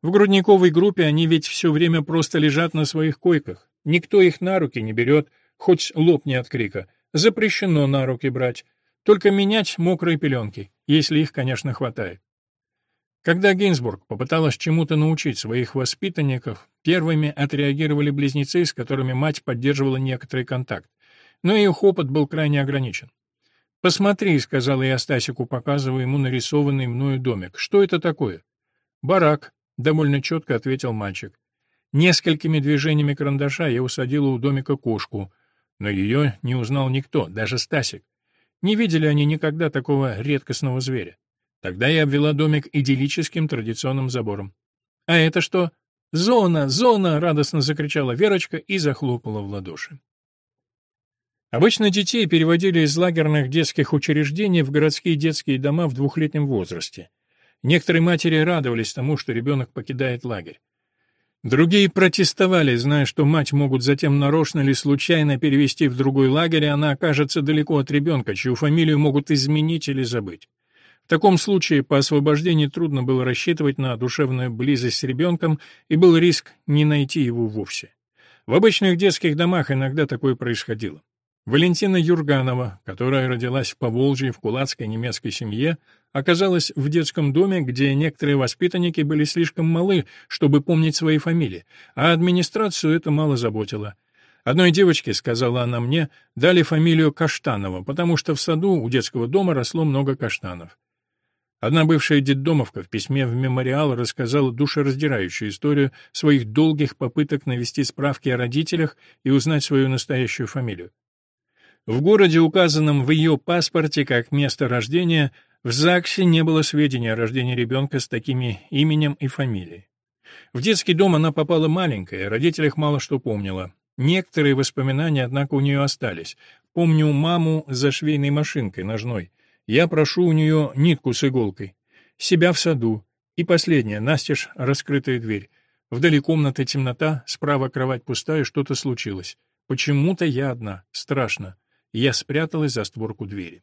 A: В грудниковой группе они ведь все время просто лежат на своих койках. Никто их на руки не берет, хоть лопни от крика. Запрещено на руки брать. Только менять мокрые пеленки, если их, конечно, хватает. Когда Гейнсбург попыталась чему-то научить своих воспитанников, Первыми отреагировали близнецы, с которыми мать поддерживала некоторый контакт. Но их опыт был крайне ограничен. «Посмотри», — сказала я Стасику, показывая ему нарисованный мною домик. «Что это такое?» «Барак», — довольно четко ответил мальчик. Несколькими движениями карандаша я усадила у домика кошку, но ее не узнал никто, даже Стасик. Не видели они никогда такого редкостного зверя. Тогда я обвела домик идиллическим традиционным забором. «А это что?» «Зона! Зона!» — радостно закричала Верочка и захлопала в ладоши. Обычно детей переводили из лагерных детских учреждений в городские детские дома в двухлетнем возрасте. Некоторые матери радовались тому, что ребенок покидает лагерь. Другие протестовали, зная, что мать могут затем нарочно или случайно перевести в другой лагерь, и она окажется далеко от ребенка, чью фамилию могут изменить или забыть. В таком случае по освобождении трудно было рассчитывать на душевную близость с ребенком, и был риск не найти его вовсе. В обычных детских домах иногда такое происходило. Валентина Юрганова, которая родилась в Поволжье в кулацкой немецкой семье, оказалась в детском доме, где некоторые воспитанники были слишком малы, чтобы помнить свои фамилии, а администрацию это мало заботило. Одной девочке, сказала она мне, дали фамилию Каштанова, потому что в саду у детского дома росло много каштанов. Одна бывшая детдомовка в письме в мемориал рассказала душераздирающую историю своих долгих попыток навести справки о родителях и узнать свою настоящую фамилию. В городе, указанном в ее паспорте как место рождения, в ЗАГСе не было сведений о рождении ребенка с такими именем и фамилией. В детский дом она попала маленькая, о родителях мало что помнила. Некоторые воспоминания, однако, у нее остались. Помню маму за швейной машинкой ножной. Я прошу у нее нитку с иголкой. Себя в саду. И последнее, настежь раскрытая дверь. Вдали комната темнота, справа кровать пустая, что-то случилось. Почему-то я одна. Страшно. Я спряталась за створку двери.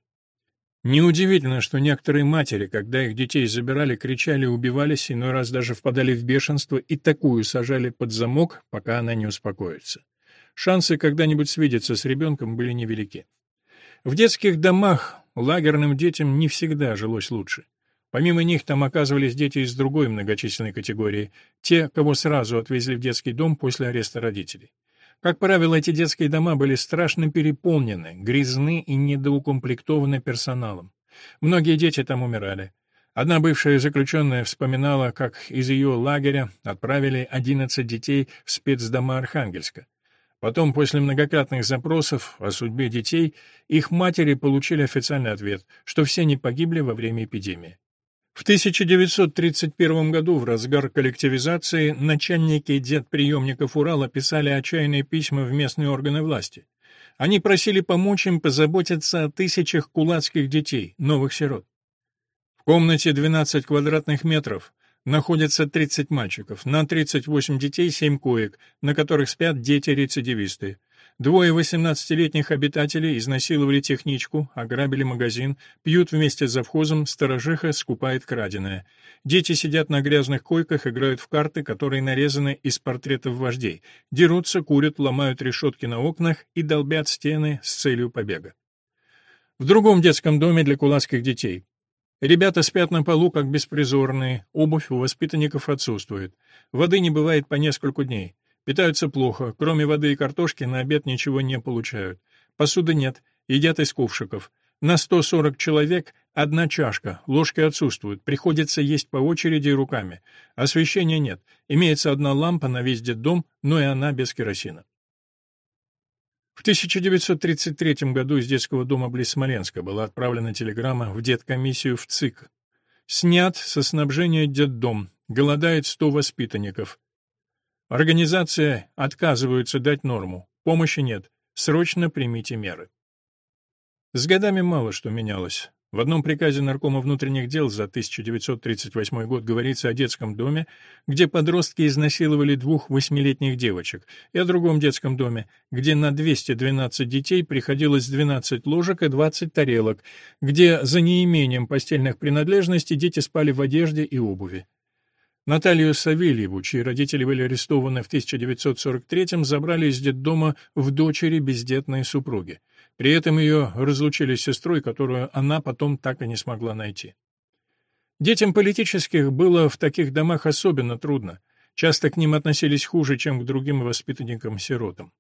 A: Неудивительно, что некоторые матери, когда их детей забирали, кричали убивались, иной раз даже впадали в бешенство и такую сажали под замок, пока она не успокоится. Шансы когда-нибудь свидеться с ребенком были невелики. В детских домах лагерным детям не всегда жилось лучше. Помимо них там оказывались дети из другой многочисленной категории, те, кого сразу отвезли в детский дом после ареста родителей. Как правило, эти детские дома были страшно переполнены, грязны и недоукомплектованы персоналом. Многие дети там умирали. Одна бывшая заключенная вспоминала, как из ее лагеря отправили 11 детей в спецдома Архангельска. Потом, после многократных запросов о судьбе детей, их матери получили официальный ответ, что все они погибли во время эпидемии. В 1931 году, в разгар коллективизации, начальники детприемников Урала писали отчаянные письма в местные органы власти. Они просили помочь им позаботиться о тысячах кулацких детей, новых сирот. В комнате 12 квадратных метров, находятся 30 мальчиков, на 38 детей 7 коек, на которых спят дети-рецидивисты. Двое 18-летних обитателей изнасиловали техничку, ограбили магазин, пьют вместе с завхозом, сторожиха скупает краденое. Дети сидят на грязных койках, играют в карты, которые нарезаны из портретов вождей, дерутся, курят, ломают решетки на окнах и долбят стены с целью побега. В другом детском доме для кулацких детей Ребята спят на полу, как беспризорные, обувь у воспитанников отсутствует. Воды не бывает по несколько дней. Питаются плохо, кроме воды и картошки на обед ничего не получают. Посуды нет, едят из ковшиков. На 140 человек одна чашка, ложки отсутствуют, приходится есть по очереди руками. Освещения нет, имеется одна лампа на весь дом, но и она без керосина. В 1933 году из детского дома близ Смоленска была отправлена телеграмма в деткомиссию в ЦИК. Снят со снабжения детдом. Голодает 100 воспитанников. Организация отказывается дать норму. Помощи нет. Срочно примите меры. С годами мало что менялось. В одном приказе Наркома внутренних дел за 1938 год говорится о детском доме, где подростки изнасиловали двух восьмилетних девочек, и о другом детском доме, где на 212 детей приходилось 12 ложек и 20 тарелок, где за неимением постельных принадлежностей дети спали в одежде и обуви. Наталью Савельеву, чьи родители были арестованы в 1943-м, забрали из детдома в дочери бездетной супруги. При этом ее разлучили с сестрой, которую она потом так и не смогла найти. Детям политических было в таких домах особенно трудно. Часто к ним относились хуже, чем к другим воспитанникам-сиротам.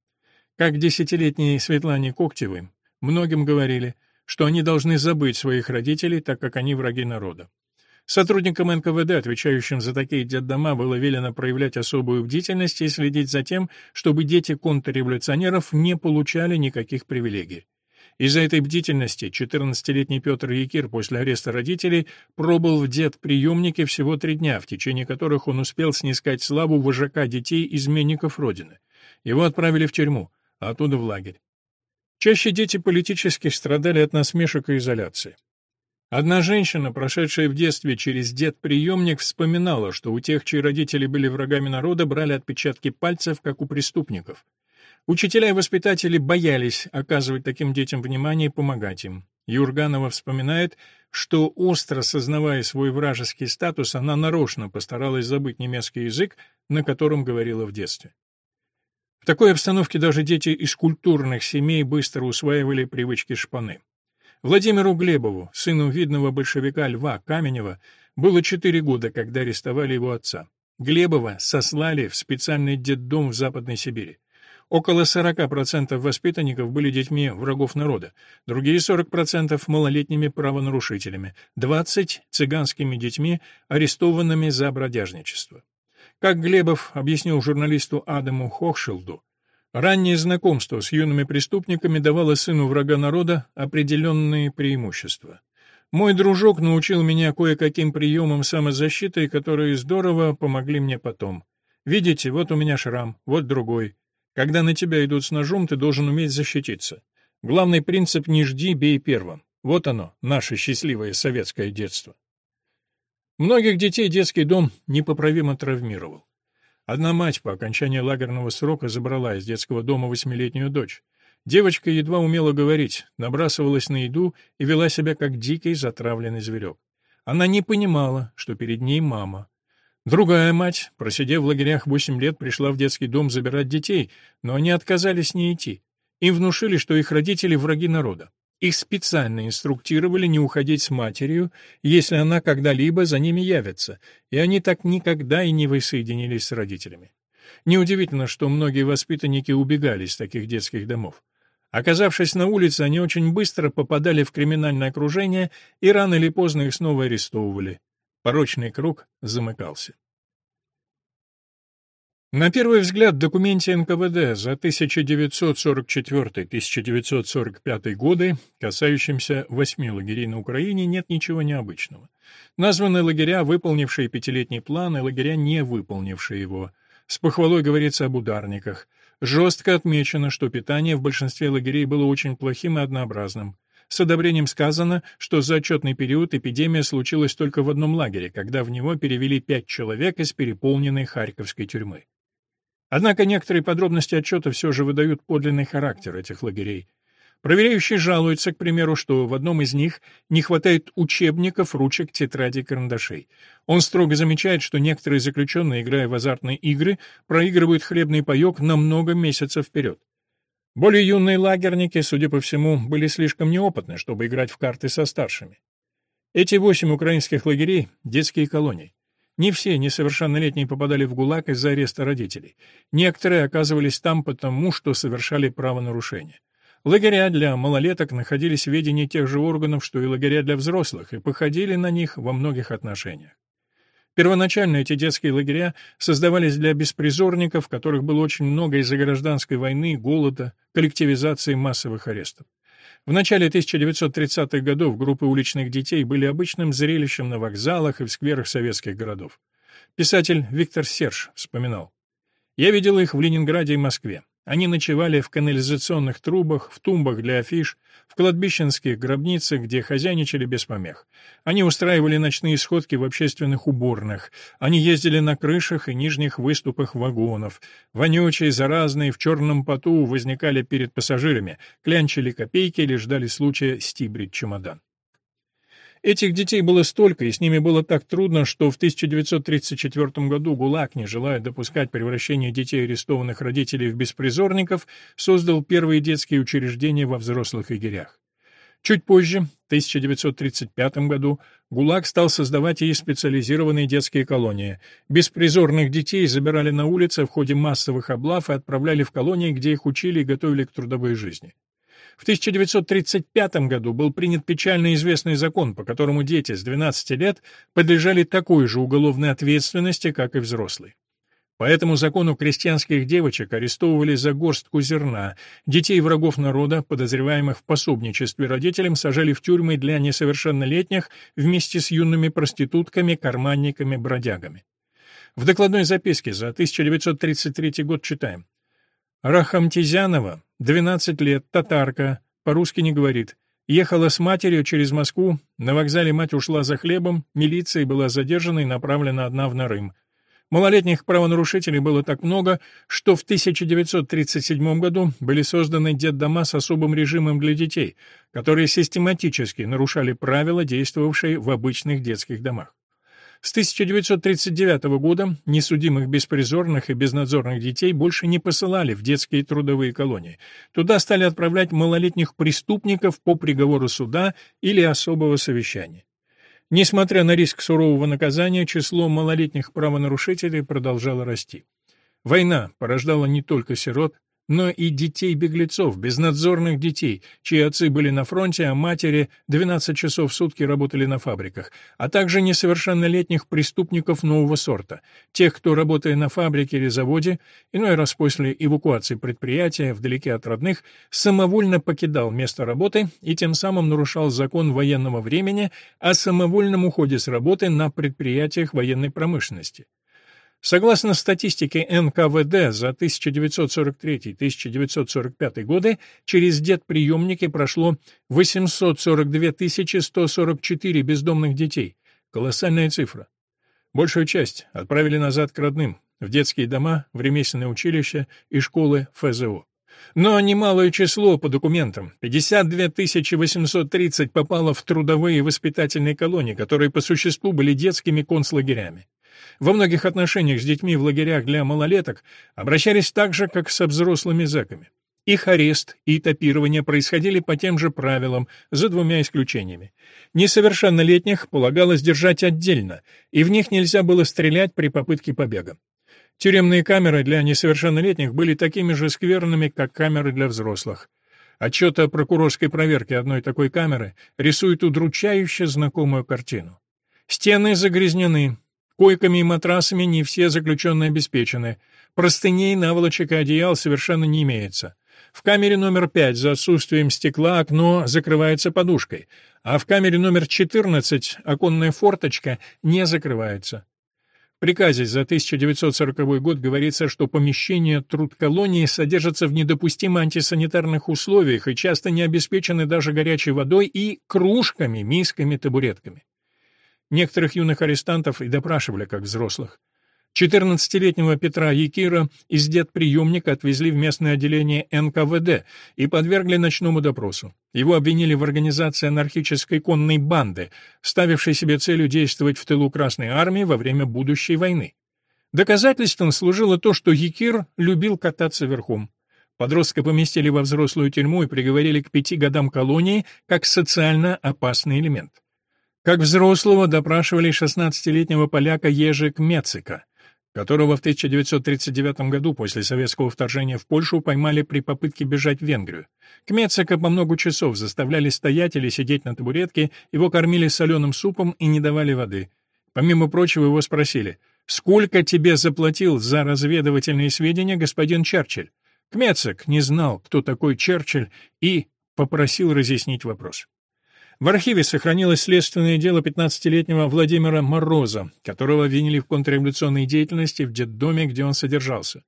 A: Как десятилетней Светлане Коктевой, многим говорили, что они должны забыть своих родителей, так как они враги народа. Сотрудникам НКВД, отвечающим за такие детдома, было велено проявлять особую бдительность и следить за тем, чтобы дети контрреволюционеров не получали никаких привилегий. Из-за этой бдительности 14-летний Петр Якир после ареста родителей пробыл в дед-приемнике всего три дня, в течение которых он успел снискать славу вожака детей-изменников Родины. Его отправили в тюрьму, а оттуда в лагерь. Чаще дети политически страдали от насмешек и изоляции. Одна женщина, прошедшая в детстве через дед-приемник, вспоминала, что у тех, чьи родители были врагами народа, брали отпечатки пальцев, как у преступников. Учителя и воспитатели боялись оказывать таким детям внимание и помогать им. Юрганова вспоминает, что, остро сознавая свой вражеский статус, она нарочно постаралась забыть немецкий язык, на котором говорила в детстве. В такой обстановке даже дети из культурных семей быстро усваивали привычки шпаны. Владимиру Глебову, сыну видного большевика Льва Каменева, было четыре года, когда арестовали его отца. Глебова сослали в специальный детдом в Западной Сибири. Около 40% воспитанников были детьми врагов народа, другие 40% — малолетними правонарушителями, 20% — цыганскими детьми, арестованными за бродяжничество. Как Глебов объяснил журналисту Адаму Хохшилду, Раннее знакомство с юными преступниками давало сыну врага народа определенные преимущества. Мой дружок научил меня кое-каким приемам самозащиты, которые здорово помогли мне потом. Видите, вот у меня шрам, вот другой. Когда на тебя идут с ножом, ты должен уметь защититься. Главный принцип «не жди, бей первым». Вот оно, наше счастливое советское детство. Многих детей детский дом непоправимо травмировал. Одна мать по окончании лагерного срока забрала из детского дома восьмилетнюю дочь. Девочка едва умела говорить, набрасывалась на еду и вела себя как дикий затравленный зверек. Она не понимала, что перед ней мама. Другая мать, просидев в лагерях восемь лет, пришла в детский дом забирать детей, но они отказались не идти. Им внушили, что их родители враги народа. Их специально инструктировали не уходить с матерью, если она когда-либо за ними явится, и они так никогда и не воссоединились с родителями. Неудивительно, что многие воспитанники убегали из таких детских домов. Оказавшись на улице, они очень быстро попадали в криминальное окружение и рано или поздно их снова арестовывали. Порочный круг замыкался. На первый взгляд, в документе НКВД за 1944-1945 годы, касающемся восьми лагерей на Украине, нет ничего необычного. Названы лагеря, выполнившие пятилетний план, и лагеря, не выполнившие его. С похвалой говорится об ударниках. Жестко отмечено, что питание в большинстве лагерей было очень плохим и однообразным. С одобрением сказано, что за отчетный период эпидемия случилась только в одном лагере, когда в него перевели пять человек из переполненной Харьковской тюрьмы. Однако некоторые подробности отчета все же выдают подлинный характер этих лагерей. Проверяющий жалуется, к примеру, что в одном из них не хватает учебников, ручек, тетрадей, карандашей. Он строго замечает, что некоторые заключенные, играя в азартные игры, проигрывают хлебный паек на много месяцев вперед. Более юные лагерники, судя по всему, были слишком неопытны, чтобы играть в карты со старшими. Эти восемь украинских лагерей — детские колонии. Не все несовершеннолетние попадали в ГУЛАГ из-за ареста родителей. Некоторые оказывались там потому, что совершали правонарушения. Лагеря для малолеток находились в ведении тех же органов, что и лагеря для взрослых, и походили на них во многих отношениях. Первоначально эти детские лагеря создавались для беспризорников, которых было очень много из-за гражданской войны, голода, коллективизации массовых арестов. В начале 1930-х годов группы уличных детей были обычным зрелищем на вокзалах и в скверах советских городов. Писатель Виктор Серж вспоминал. «Я видел их в Ленинграде и Москве. Они ночевали в канализационных трубах, в тумбах для афиш, в кладбищенских гробницах, где хозяйничали без помех. Они устраивали ночные сходки в общественных уборных. Они ездили на крышах и нижних выступах вагонов. Вонючие, заразные, в черном поту возникали перед пассажирами, клянчили копейки или ждали случая стибрить чемодан. Этих детей было столько, и с ними было так трудно, что в 1934 году ГУЛАГ, не желая допускать превращения детей арестованных родителей в беспризорников, создал первые детские учреждения во взрослых лагерях. Чуть позже, в 1935 году, ГУЛАГ стал создавать и специализированные детские колонии. Беспризорных детей забирали на улице в ходе массовых облав и отправляли в колонии, где их учили и готовили к трудовой жизни. В 1935 году был принят печально известный закон, по которому дети с 12 лет подлежали такой же уголовной ответственности, как и взрослые. По этому закону крестьянских девочек арестовывали за горстку зерна, детей врагов народа, подозреваемых в пособничестве родителям, сажали в тюрьмы для несовершеннолетних вместе с юными проститутками, карманниками, бродягами. В докладной записке за 1933 год читаем. Рахамтизянова, 12 лет, татарка, по-русски не говорит. Ехала с матерью через Москву, на вокзале мать ушла за хлебом, милиция была задержана и направлена одна в Нарым. Малолетних правонарушителей было так много, что в 1937 году были созданы детдома с особым режимом для детей, которые систематически нарушали правила, действовавшие в обычных детских домах. С 1939 года несудимых беспризорных и безнадзорных детей больше не посылали в детские трудовые колонии. Туда стали отправлять малолетних преступников по приговору суда или особого совещания. Несмотря на риск сурового наказания, число малолетних правонарушителей продолжало расти. Война порождала не только сирот, но и детей-беглецов, безнадзорных детей, чьи отцы были на фронте, а матери 12 часов в сутки работали на фабриках, а также несовершеннолетних преступников нового сорта, тех, кто, работая на фабрике или заводе, иной раз после эвакуации предприятия вдалеке от родных, самовольно покидал место работы и тем самым нарушал закон военного времени о самовольном уходе с работы на предприятиях военной промышленности. Согласно статистике НКВД за 1943-1945 годы, через детприемники прошло 842 144 бездомных детей. Колоссальная цифра. Большую часть отправили назад к родным, в детские дома, в ремесленные училища и школы ФЗО. Но немалое число по документам, 52 830, попало в трудовые воспитательные колонии, которые по существу были детскими концлагерями. Во многих отношениях с детьми в лагерях для малолеток обращались так же, как со взрослыми зэками. Их арест и топирование происходили по тем же правилам, за двумя исключениями. Несовершеннолетних полагалось держать отдельно, и в них нельзя было стрелять при попытке побега. Тюремные камеры для несовершеннолетних были такими же скверными, как камеры для взрослых. Отчет о прокурорской проверке одной такой камеры рисует удручающе знакомую картину. Стены загрязнены, Койками и матрасами не все заключенные обеспечены. Простыней, наволочек и одеял совершенно не имеется. В камере номер 5 за отсутствием стекла окно закрывается подушкой, а в камере номер 14 оконная форточка не закрывается. В приказе за 1940 год говорится, что помещения трудколонии содержатся в недопустимо антисанитарных условиях и часто не обеспечены даже горячей водой и кружками, мисками, табуретками. Некоторых юных арестантов и допрашивали как взрослых. 14-летнего Петра Якира из детприемника отвезли в местное отделение НКВД и подвергли ночному допросу. Его обвинили в организации анархической конной банды, ставившей себе целью действовать в тылу Красной Армии во время будущей войны. Доказательством служило то, что Якир любил кататься верхом. Подростка поместили во взрослую тюрьму и приговорили к пяти годам колонии как социально опасный элемент. Как взрослого допрашивали 16-летнего поляка Ежик Мецика, которого в 1939 году после советского вторжения в Польшу поймали при попытке бежать в Венгрию. К Мецика по много часов заставляли стоять или сидеть на табуретке, его кормили соленым супом и не давали воды. Помимо прочего его спросили, «Сколько тебе заплатил за разведывательные сведения господин Черчилль?» Кмецик не знал, кто такой Черчилль, и попросил разъяснить вопрос. В архиве сохранилось следственное дело 15-летнего Владимира Мороза, которого обвинили в контрреволюционной деятельности в детдоме, где он содержался.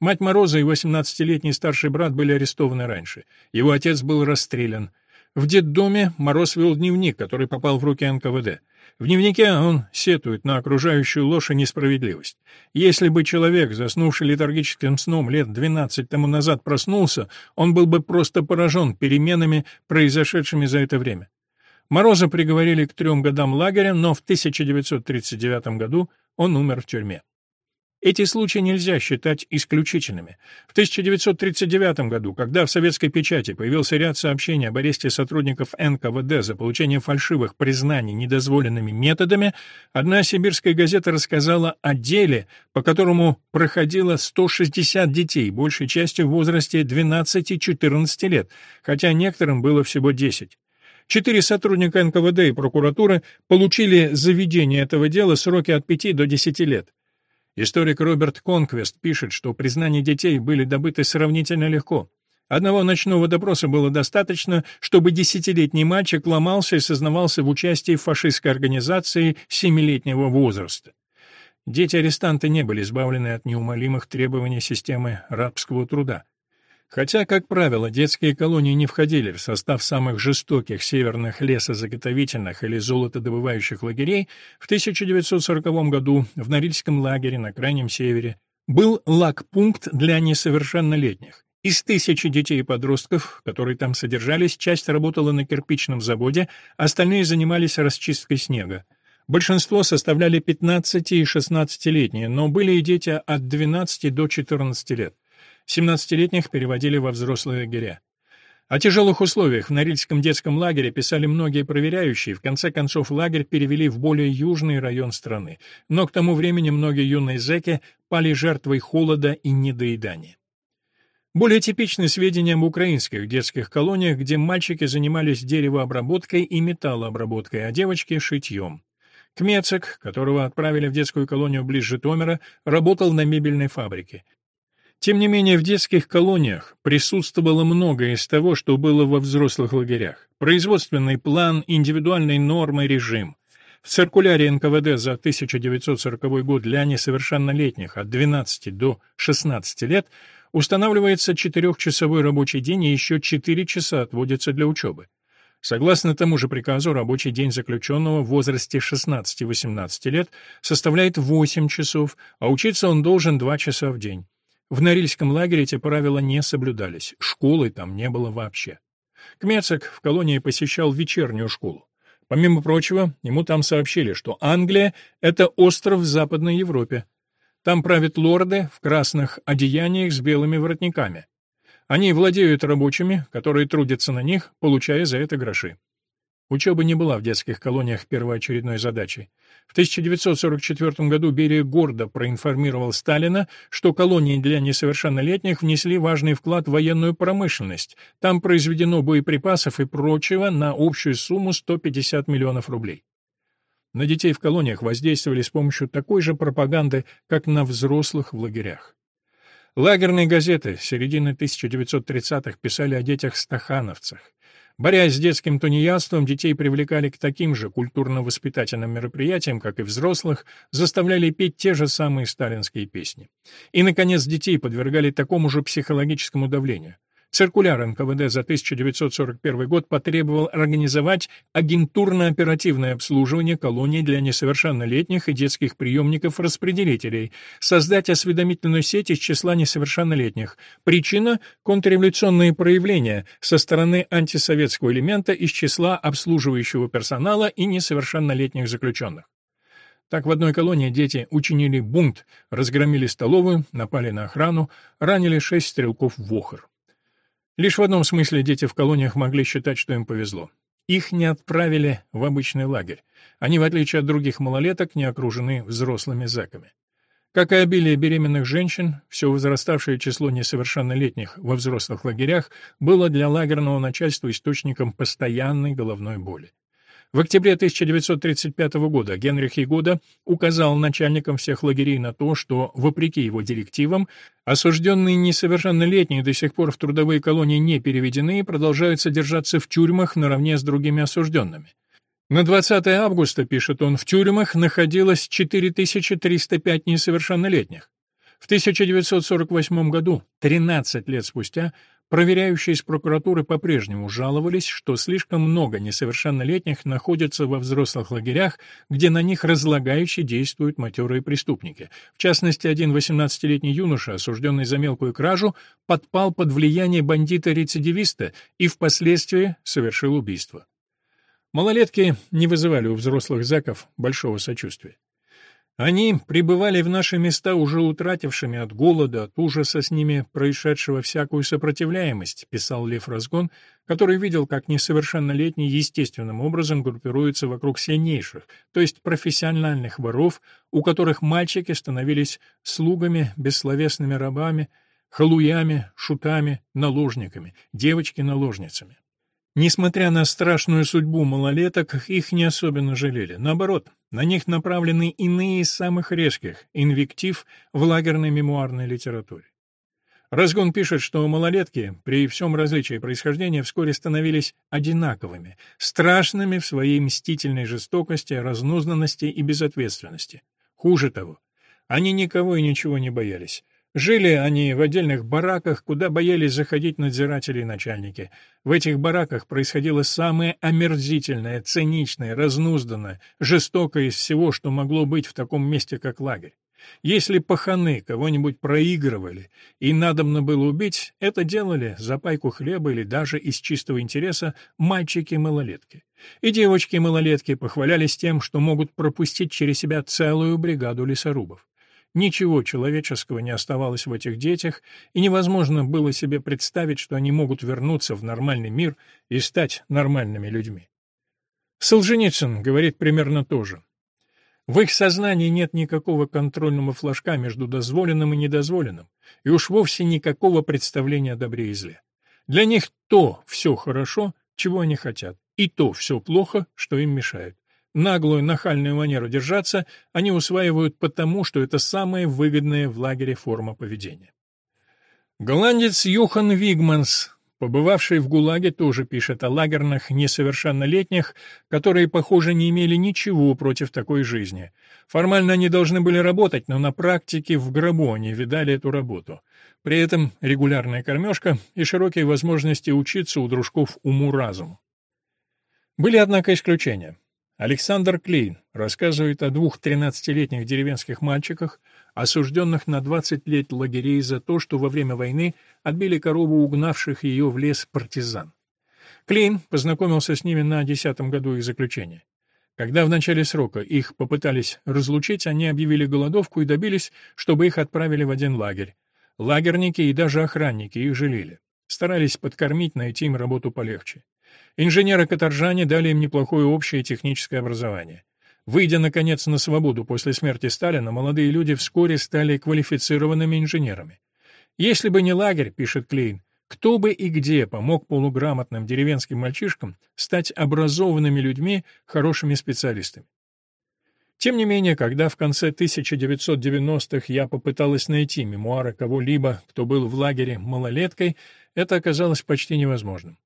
A: Мать Мороза и 18-летний старший брат были арестованы раньше. Его отец был расстрелян. В детдоме Мороз вел дневник, который попал в руки НКВД. В дневнике он сетует на окружающую ложь и несправедливость. Если бы человек, заснувший летаргическим сном лет 12 тому назад, проснулся, он был бы просто поражен переменами, произошедшими за это время. Мороза приговорили к трем годам лагеря, но в 1939 году он умер в тюрьме. Эти случаи нельзя считать исключительными. В 1939 году, когда в советской печати появился ряд сообщений об аресте сотрудников НКВД за получение фальшивых признаний недозволенными методами, одна сибирская газета рассказала о деле, по которому проходило 160 детей, большей частью в возрасте 12-14 лет, хотя некоторым было всего 10. Четыре сотрудника НКВД и прокуратуры получили за ведение этого дела сроки от 5 до 10 лет. Историк Роберт Конквест пишет, что признания детей были добыты сравнительно легко. Одного ночного допроса было достаточно, чтобы десятилетний мальчик ломался и сознавался в участии в фашистской организации семилетнего возраста. Дети-арестанты не были избавлены от неумолимых требований системы рабского труда. Хотя, как правило, детские колонии не входили в состав самых жестоких северных лесозаготовительных или золотодобывающих лагерей, в 1940 году в Норильском лагере на Крайнем Севере был лагпункт для несовершеннолетних. Из тысячи детей и подростков, которые там содержались, часть работала на кирпичном заводе, остальные занимались расчисткой снега. Большинство составляли 15- и 16-летние, но были и дети от 12 до 14 лет. 17-летних переводили во взрослые лагеря. О тяжелых условиях в Норильском детском лагере писали многие проверяющие, в конце концов лагерь перевели в более южный район страны, но к тому времени многие юные зэки пали жертвой холода и недоедания. Более типичны сведения об украинских детских колониях, где мальчики занимались деревообработкой и металлообработкой, а девочки — шитьем. Кмецек, которого отправили в детскую колонию близ Житомира, работал на мебельной фабрике. Тем не менее, в детских колониях присутствовало многое из того, что было во взрослых лагерях. Производственный план, индивидуальные нормы, режим. В циркуляре НКВД за 1940 год для несовершеннолетних от 12 до 16 лет устанавливается четырехчасовой рабочий день и еще 4 часа отводится для учебы. Согласно тому же приказу, рабочий день заключенного в возрасте 16-18 лет составляет 8 часов, а учиться он должен 2 часа в день. В Норильском лагере эти правила не соблюдались, школы там не было вообще. Кмецик в колонии посещал вечернюю школу. Помимо прочего, ему там сообщили, что Англия — это остров в Западной Европе. Там правят лорды в красных одеяниях с белыми воротниками. Они владеют рабочими, которые трудятся на них, получая за это гроши. Учеба не была в детских колониях первоочередной задачей. В 1944 году Берия гордо проинформировал Сталина, что колонии для несовершеннолетних внесли важный вклад в военную промышленность. Там произведено боеприпасов и прочего на общую сумму 150 миллионов рублей. На детей в колониях воздействовали с помощью такой же пропаганды, как на взрослых в лагерях. Лагерные газеты середины 1930-х писали о детях-стахановцах. Борясь с детским тунеядством, детей привлекали к таким же культурно-воспитательным мероприятиям, как и взрослых, заставляли петь те же самые сталинские песни. И, наконец, детей подвергали такому же психологическому давлению. Циркуляр НКВД за 1941 год потребовал организовать агентурно-оперативное обслуживание колоний для несовершеннолетних и детских приемников-распределителей, создать осведомительную сеть из числа несовершеннолетних. Причина – контрреволюционные проявления со стороны антисоветского элемента из числа обслуживающего персонала и несовершеннолетних заключенных. Так в одной колонии дети учинили бунт, разгромили столовую, напали на охрану, ранили шесть стрелков в Охр. Лишь в одном смысле дети в колониях могли считать, что им повезло. Их не отправили в обычный лагерь. Они, в отличие от других малолеток, не окружены взрослыми зэками. Как и обилие беременных женщин, все возраставшее число несовершеннолетних во взрослых лагерях было для лагерного начальства источником постоянной головной боли. В октябре 1935 года Генрих Ягода указал начальникам всех лагерей на то, что, вопреки его директивам, осужденные несовершеннолетние до сих пор в трудовые колонии не переведены и продолжают содержаться в тюрьмах наравне с другими осужденными. На 20 августа, пишет он, в тюрьмах находилось 4305 несовершеннолетних. В 1948 году, 13 лет спустя, Проверяющие из прокуратуры по-прежнему жаловались, что слишком много несовершеннолетних находятся во взрослых лагерях, где на них разлагающе действуют матерые преступники. В частности, один 18-летний юноша, осужденный за мелкую кражу, подпал под влияние бандита-рецидивиста и впоследствии совершил убийство. Малолетки не вызывали у взрослых зэков большого сочувствия. Они пребывали в наши места уже утратившими от голода, от ужаса с ними происшедшего всякую сопротивляемость, писал Лев Разгон, который видел, как несовершеннолетние естественным образом группируются вокруг сильнейших, то есть профессиональных воров, у которых мальчики становились слугами, бессловесными рабами, халуями, шутами, наложниками, девочки-наложницами. Несмотря на страшную судьбу малолеток, их не особенно жалели. Наоборот, на них направлены иные из самых резких инвектив в лагерной мемуарной литературе. Разгон пишет, что малолетки при всем различии происхождения вскоре становились одинаковыми, страшными в своей мстительной жестокости, разнузданности и безответственности. Хуже того, они никого и ничего не боялись. Жили они в отдельных бараках, куда боялись заходить надзиратели и начальники. В этих бараках происходило самое омерзительное, циничное, разнузданное, жестокое из всего, что могло быть в таком месте, как лагерь. Если паханы кого-нибудь проигрывали и надобно было убить, это делали за пайку хлеба или даже из чистого интереса мальчики-малолетки. И девочки-малолетки похвалялись тем, что могут пропустить через себя целую бригаду лесорубов. Ничего человеческого не оставалось в этих детях, и невозможно было себе представить, что они могут вернуться в нормальный мир и стать нормальными людьми. Солженицын говорит примерно то же. В их сознании нет никакого контрольного флажка между дозволенным и недозволенным, и уж вовсе никакого представления о добре и зле. Для них то все хорошо, чего они хотят, и то все плохо, что им мешает. Наглую, нахальную манеру держаться они усваивают потому, что это самая выгодная в лагере форма поведения. Голландец Юхан Вигманс, побывавший в ГУЛАГе, тоже пишет о лагерных несовершеннолетних, которые, похоже, не имели ничего против такой жизни. Формально они должны были работать, но на практике в гробу они видали эту работу. При этом регулярная кормежка и широкие возможности учиться у дружков уму-разуму. Были, однако, исключения. Александр Клейн рассказывает о двух 13-летних деревенских мальчиках, осужденных на 20 лет лагерей за то, что во время войны отбили корову угнавших ее в лес партизан. Клейн познакомился с ними на 10 году их заключения. Когда в начале срока их попытались разлучить, они объявили голодовку и добились, чтобы их отправили в один лагерь. Лагерники и даже охранники их жалели. Старались подкормить, найти им работу полегче. Инженеры-каторжане дали им неплохое общее техническое образование. Выйдя, наконец, на свободу после смерти Сталина, молодые люди вскоре стали квалифицированными инженерами. «Если бы не лагерь», — пишет Клейн, кто бы и где помог полуграмотным деревенским мальчишкам стать образованными людьми, хорошими специалистами. Тем не менее, когда в конце 1990-х я попыталась найти мемуары кого-либо, кто был в лагере малолеткой, это оказалось почти невозможным.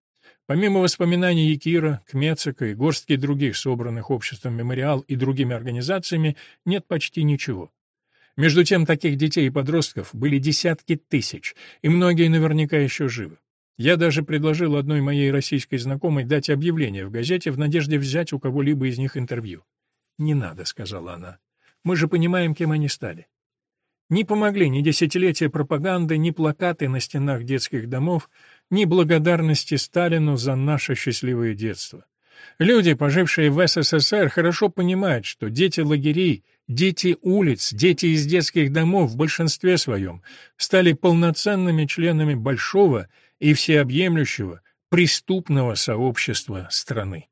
A: Помимо воспоминаний Якира, Кмецика и горстки других собранных обществом «Мемориал» и другими организациями, нет почти ничего. Между тем, таких детей и подростков были десятки тысяч, и многие наверняка еще живы. Я даже предложил одной моей российской знакомой дать объявление в газете в надежде взять у кого-либо из них интервью. «Не надо», — сказала она. «Мы же понимаем, кем они стали. Не помогли ни десятилетия пропаганды, ни плакаты на стенах детских домов, ни благодарности Сталину за наше счастливое детство. Люди, пожившие в СССР, хорошо понимают, что дети лагерей, дети улиц, дети из детских домов в большинстве своем стали полноценными членами большого и всеобъемлющего преступного сообщества страны.